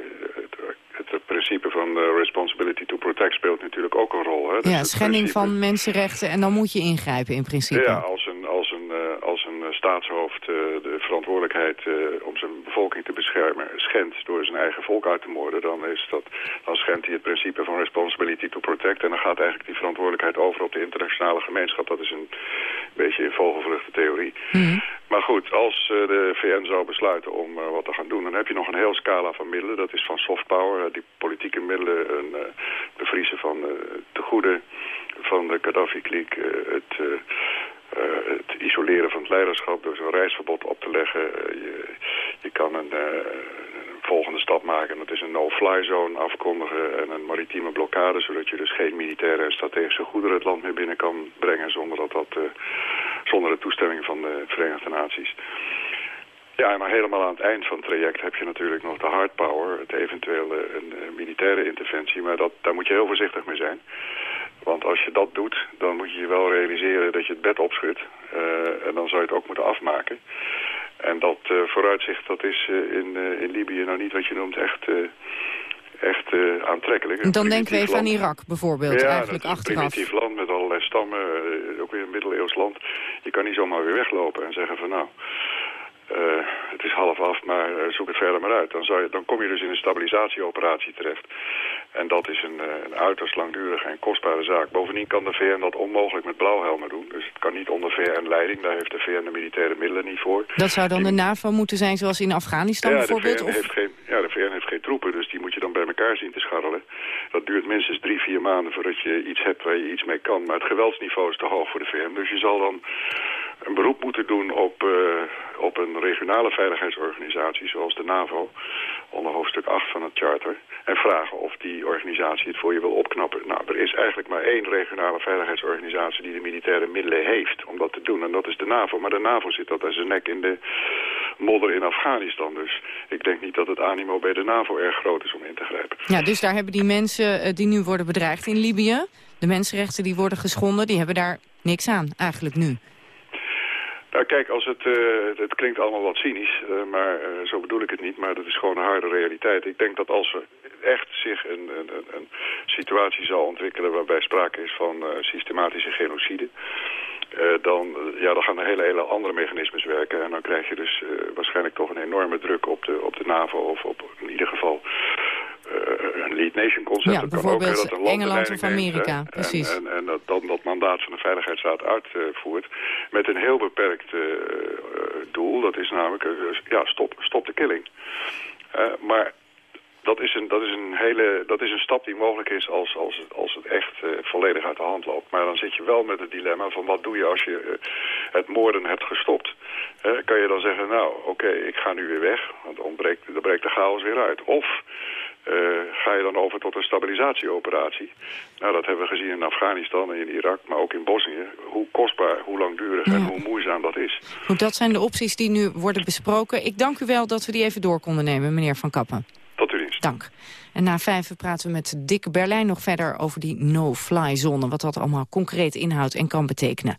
het, het, principe van responsibility to protect speelt natuurlijk ook een rol. Hè? Dus ja, schending van mensenrechten en dan moet je ingrijpen in principe. Ja, als een, als een, als een staatshoofd de verantwoordelijkheid om zijn bevolking te beschermen schendt door zijn eigen volk uit te moorden, dan, is dat, dan schendt hij het principe van responsibility to protect. En dan gaat eigenlijk die verantwoordelijkheid over op de internationale gemeenschap. Dat is een beetje in vogelvruchtentheorie. Mm Maar goed, als uh, de VN zou besluiten om uh, wat te gaan doen, dan heb je nog een heel scala van middelen. Dat is van soft power, uh, die politieke middelen, een bevriezen van de goede van de Gaddafi-kliek, het uh, het isoleren van het leiderschap door zo'n reisverbod op te leggen. Uh, je, je kan een, uh, een, volgende stap maken. Dat is een no-fly zone afkondigen en een maritieme blokkade. Zodat je dus geen militaire en strategische goederen het land meer binnen kan brengen. Zonder, dat dat, zonder de toestemming van de Verenigde Naties. Ja, maar helemaal aan het eind van het traject heb je natuurlijk nog de hard power. Het eventuele een, militaire interventie. Maar dat, daar moet je heel voorzichtig mee zijn. Want als je dat doet, dan moet je je wel realiseren dat je het bed opschudt. Uh, en dan zou je het ook moeten afmaken. En dat uh, vooruitzicht, dat is uh, in, in Libië nou niet wat je noemt echt, echt aantrekkelijk. Dan denken we even aan Irak bijvoorbeeld, ja, eigenlijk achteraf. Ja, een primitief land met allerlei stammen, ook weer een middeleeuws land. Je kan niet zomaar weer weglopen en zeggen van nou... het is half af, maar zoek het verder maar uit. Dan, zou je, dan kom je dus in een stabilisatieoperatie terecht. En dat is een, een uiterst langdurige en kostbare zaak. Bovendien kan de VN dat onmogelijk met blauwhelmen doen. Dus het kan niet onder VN-leiding. Daar heeft de VN de militaire middelen niet voor. Dat zou dan de NAVO moeten zijn zoals in Afghanistan ja, bijvoorbeeld? De VN heeft geen, ja, de VN heeft geen troepen, dus die moet je dan bij elkaar zien te scharrelen. Dat duurt minstens drie, vier maanden voordat je iets hebt waar je iets mee kan. Maar het geweldsniveau is te hoog voor de VN. Dus je zal dan een beroep moeten doen op, uh, op een regionale veiligheidsorganisatie zoals de NAVO, onder hoofdstuk 8 van het charter, en vragen of die organisatie het voor je wil opknappen. Nou, er is eigenlijk maar één regionale veiligheidsorganisatie die de militaire middelen heeft om dat te doen, en dat is de NAVO. Maar de NAVO zit dat als zijn nek in de modder in Afghanistan, dus ik denk niet dat het animo bij de NAVO erg groot is om in te grijpen. Ja, dus daar hebben die mensen uh, die nu worden bedreigd in Libië, de mensenrechten die worden geschonden, die hebben daar niks aan eigenlijk nu. Nou kijk, als het, uh, het klinkt allemaal wat cynisch, uh, maar uh, zo bedoel ik het niet. Maar dat is gewoon een harde realiteit. Ik denk dat als er echt zich een, een, een situatie zal ontwikkelen waarbij sprake is van systematische genocide... dan, ja, dan gaan er hele, hele andere mechanismes werken. En dan krijg je dus waarschijnlijk toch een enorme druk op de, op de NAVO of op in ieder geval een lead nation concept. Ja, bijvoorbeeld dat een Engeland of Amerika, neemt, precies. En, en, en, dat dan dat mandaat van de Veiligheidsraad uitvoert met een heel beperkt uh, doel. Dat is namelijk, ja, stop, stop de killing. maar dat is, een, dat, is een hele, dat is een stap die mogelijk is als, als, als het echt uh, volledig uit de hand loopt. Maar dan zit je wel met het dilemma van wat doe je als je uh, het moorden hebt gestopt. Uh, kan je dan zeggen, nou oké, okay, ik ga nu weer weg, want dan breekt, dan breekt de chaos weer uit. Of uh, ga je dan over tot een stabilisatieoperatie. Nou, dat hebben we gezien in Afghanistan en in Irak, maar ook in Bosnië. Hoe kostbaar, hoe langdurig ja. en hoe moeizaam dat is. Goed, dat zijn de opties die nu worden besproken. Ik dank u wel dat we die even door konden nemen, meneer Van Kappen. Tot uw dienst. Dank. En na vijf praten we met Dick Berlijn nog verder over die no-fly-zone. Wat dat allemaal concreet inhoudt en kan betekenen.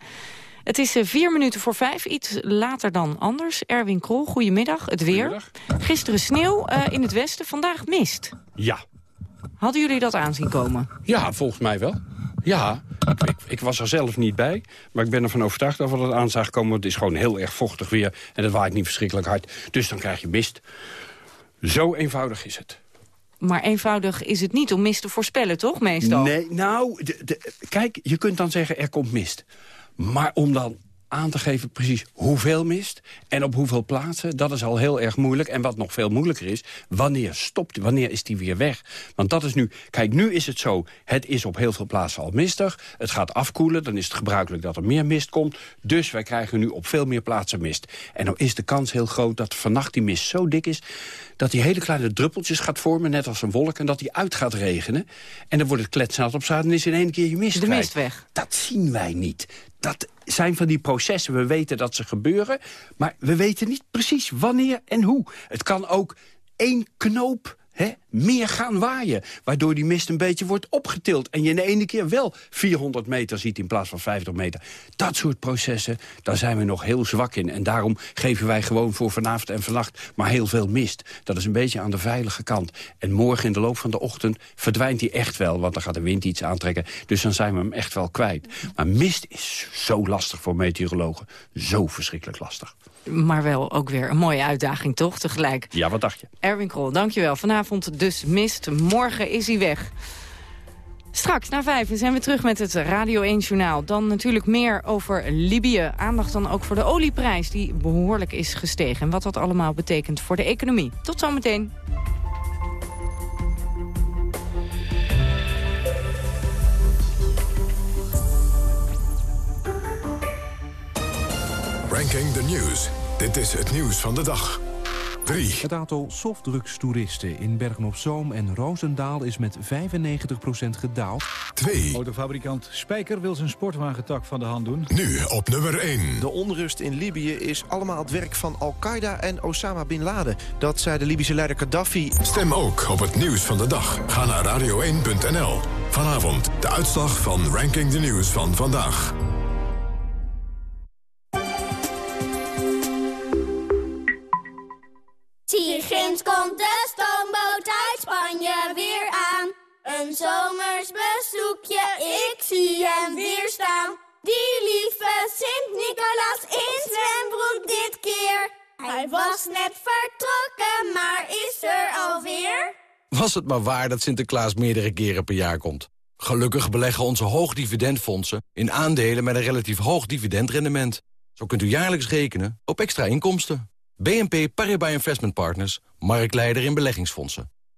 Het is vier minuten voor vijf, iets later dan anders. Erwin Krol, goedemiddag. Het weer. Goedemiddag. Gisteren sneeuw uh, in het westen, vandaag mist. Ja. Hadden jullie dat aanzien komen? Ja, volgens mij wel. Ja, ik, ik, ik, was er zelf niet bij, maar ik ben ervan overtuigd dat we dat aan zagen komen. Het is gewoon heel erg vochtig weer en het waait niet verschrikkelijk hard. Dus dan krijg je mist. Zo eenvoudig is het. Maar eenvoudig is het niet om mist te voorspellen, toch, meestal? Nee, nou, de, de, kijk, je kunt dan zeggen er komt mist. Maar om dan aan te geven precies hoeveel mist en op hoeveel plaatsen, dat is al heel erg moeilijk. En wat nog veel moeilijker is, wanneer stopt, wanneer is die weer weg? Want dat is nu, kijk, nu is het zo, het is op heel veel plaatsen al mistig. Het gaat afkoelen, dan is het gebruikelijk dat er meer mist komt. Dus wij krijgen nu op veel meer plaatsen mist. En dan is de kans heel groot dat vannacht die mist zo dik is dat die hele kleine druppeltjes gaat vormen, net als een wolk... en dat die uit gaat regenen. En dan wordt het kletsnat op zaad en is in één keer je mist De mist weg. Dat zien wij niet. Dat zijn van die processen. We weten dat ze gebeuren, maar we weten niet precies wanneer en hoe. Het kan ook één knoop He, meer gaan waaien. Waardoor die mist een beetje wordt opgetild. En je in de ene keer wel 400 meter ziet in plaats van 50 meter. Dat soort processen, daar zijn we nog heel zwak in. En daarom geven wij gewoon voor vanavond en vannacht maar heel veel mist. Dat is een beetje aan de veilige kant. En morgen in de loop van de ochtend verdwijnt die echt wel. Want dan gaat de wind iets aantrekken. Dus dan zijn we hem echt wel kwijt. Maar mist is zo lastig voor meteorologen. Zo verschrikkelijk lastig. Maar wel ook weer een mooie uitdaging, toch? Tegelijk. Ja, wat dacht je? Erwin Krol, dankjewel. Vanavond dus mist. Morgen is hij weg. Straks, na vijf, zijn we terug met het Radio 1 Journaal. Dan natuurlijk meer over Libië. Aandacht dan ook voor de olieprijs, die behoorlijk is gestegen. En wat dat allemaal betekent voor de economie. Tot zometeen. Ranking the News. Dit is het nieuws van de dag. 3. Het aantal softdrugstoeristen in Bergen-op-Zoom en Roosendaal is met 95% gedaald. 2. Autofabrikant Spijker wil zijn sportwagentak van de hand doen. Nu op nummer 1. De onrust in Libië is allemaal het werk van Al-Qaeda en Osama Bin Laden. Dat zei de Libische leider Gaddafi. Stem ook op het nieuws van de dag. Ga naar radio1.nl. Vanavond de uitslag van Ranking the News van vandaag. Een zomers bezoekje, ik zie hem weer staan. Die lieve Sint-Nicolaas in zwembroek dit keer. Hij was net vertrokken, maar is er alweer? Was het maar waar dat Sinterklaas meerdere keren per jaar komt. Gelukkig beleggen onze hoogdividendfondsen in aandelen met een relatief hoog dividendrendement. Zo kunt u jaarlijks rekenen op extra inkomsten. BNP Paribas Investment Partners, marktleider in beleggingsfondsen.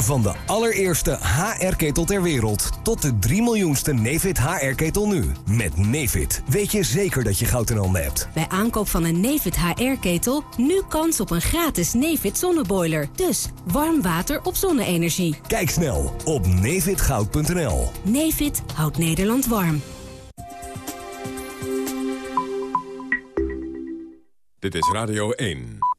Van de allereerste HR-ketel ter wereld tot de 3 miljoenste Nefit HR-ketel nu. Met Nefit weet je zeker dat je goud in handen hebt. Bij aankoop van een Nefit HR-ketel nu kans op een gratis Nefit zonneboiler. Dus warm water op zonne-energie. Kijk snel op nefitgoud.nl. Nefit houdt Nederland warm. Dit is Radio 1.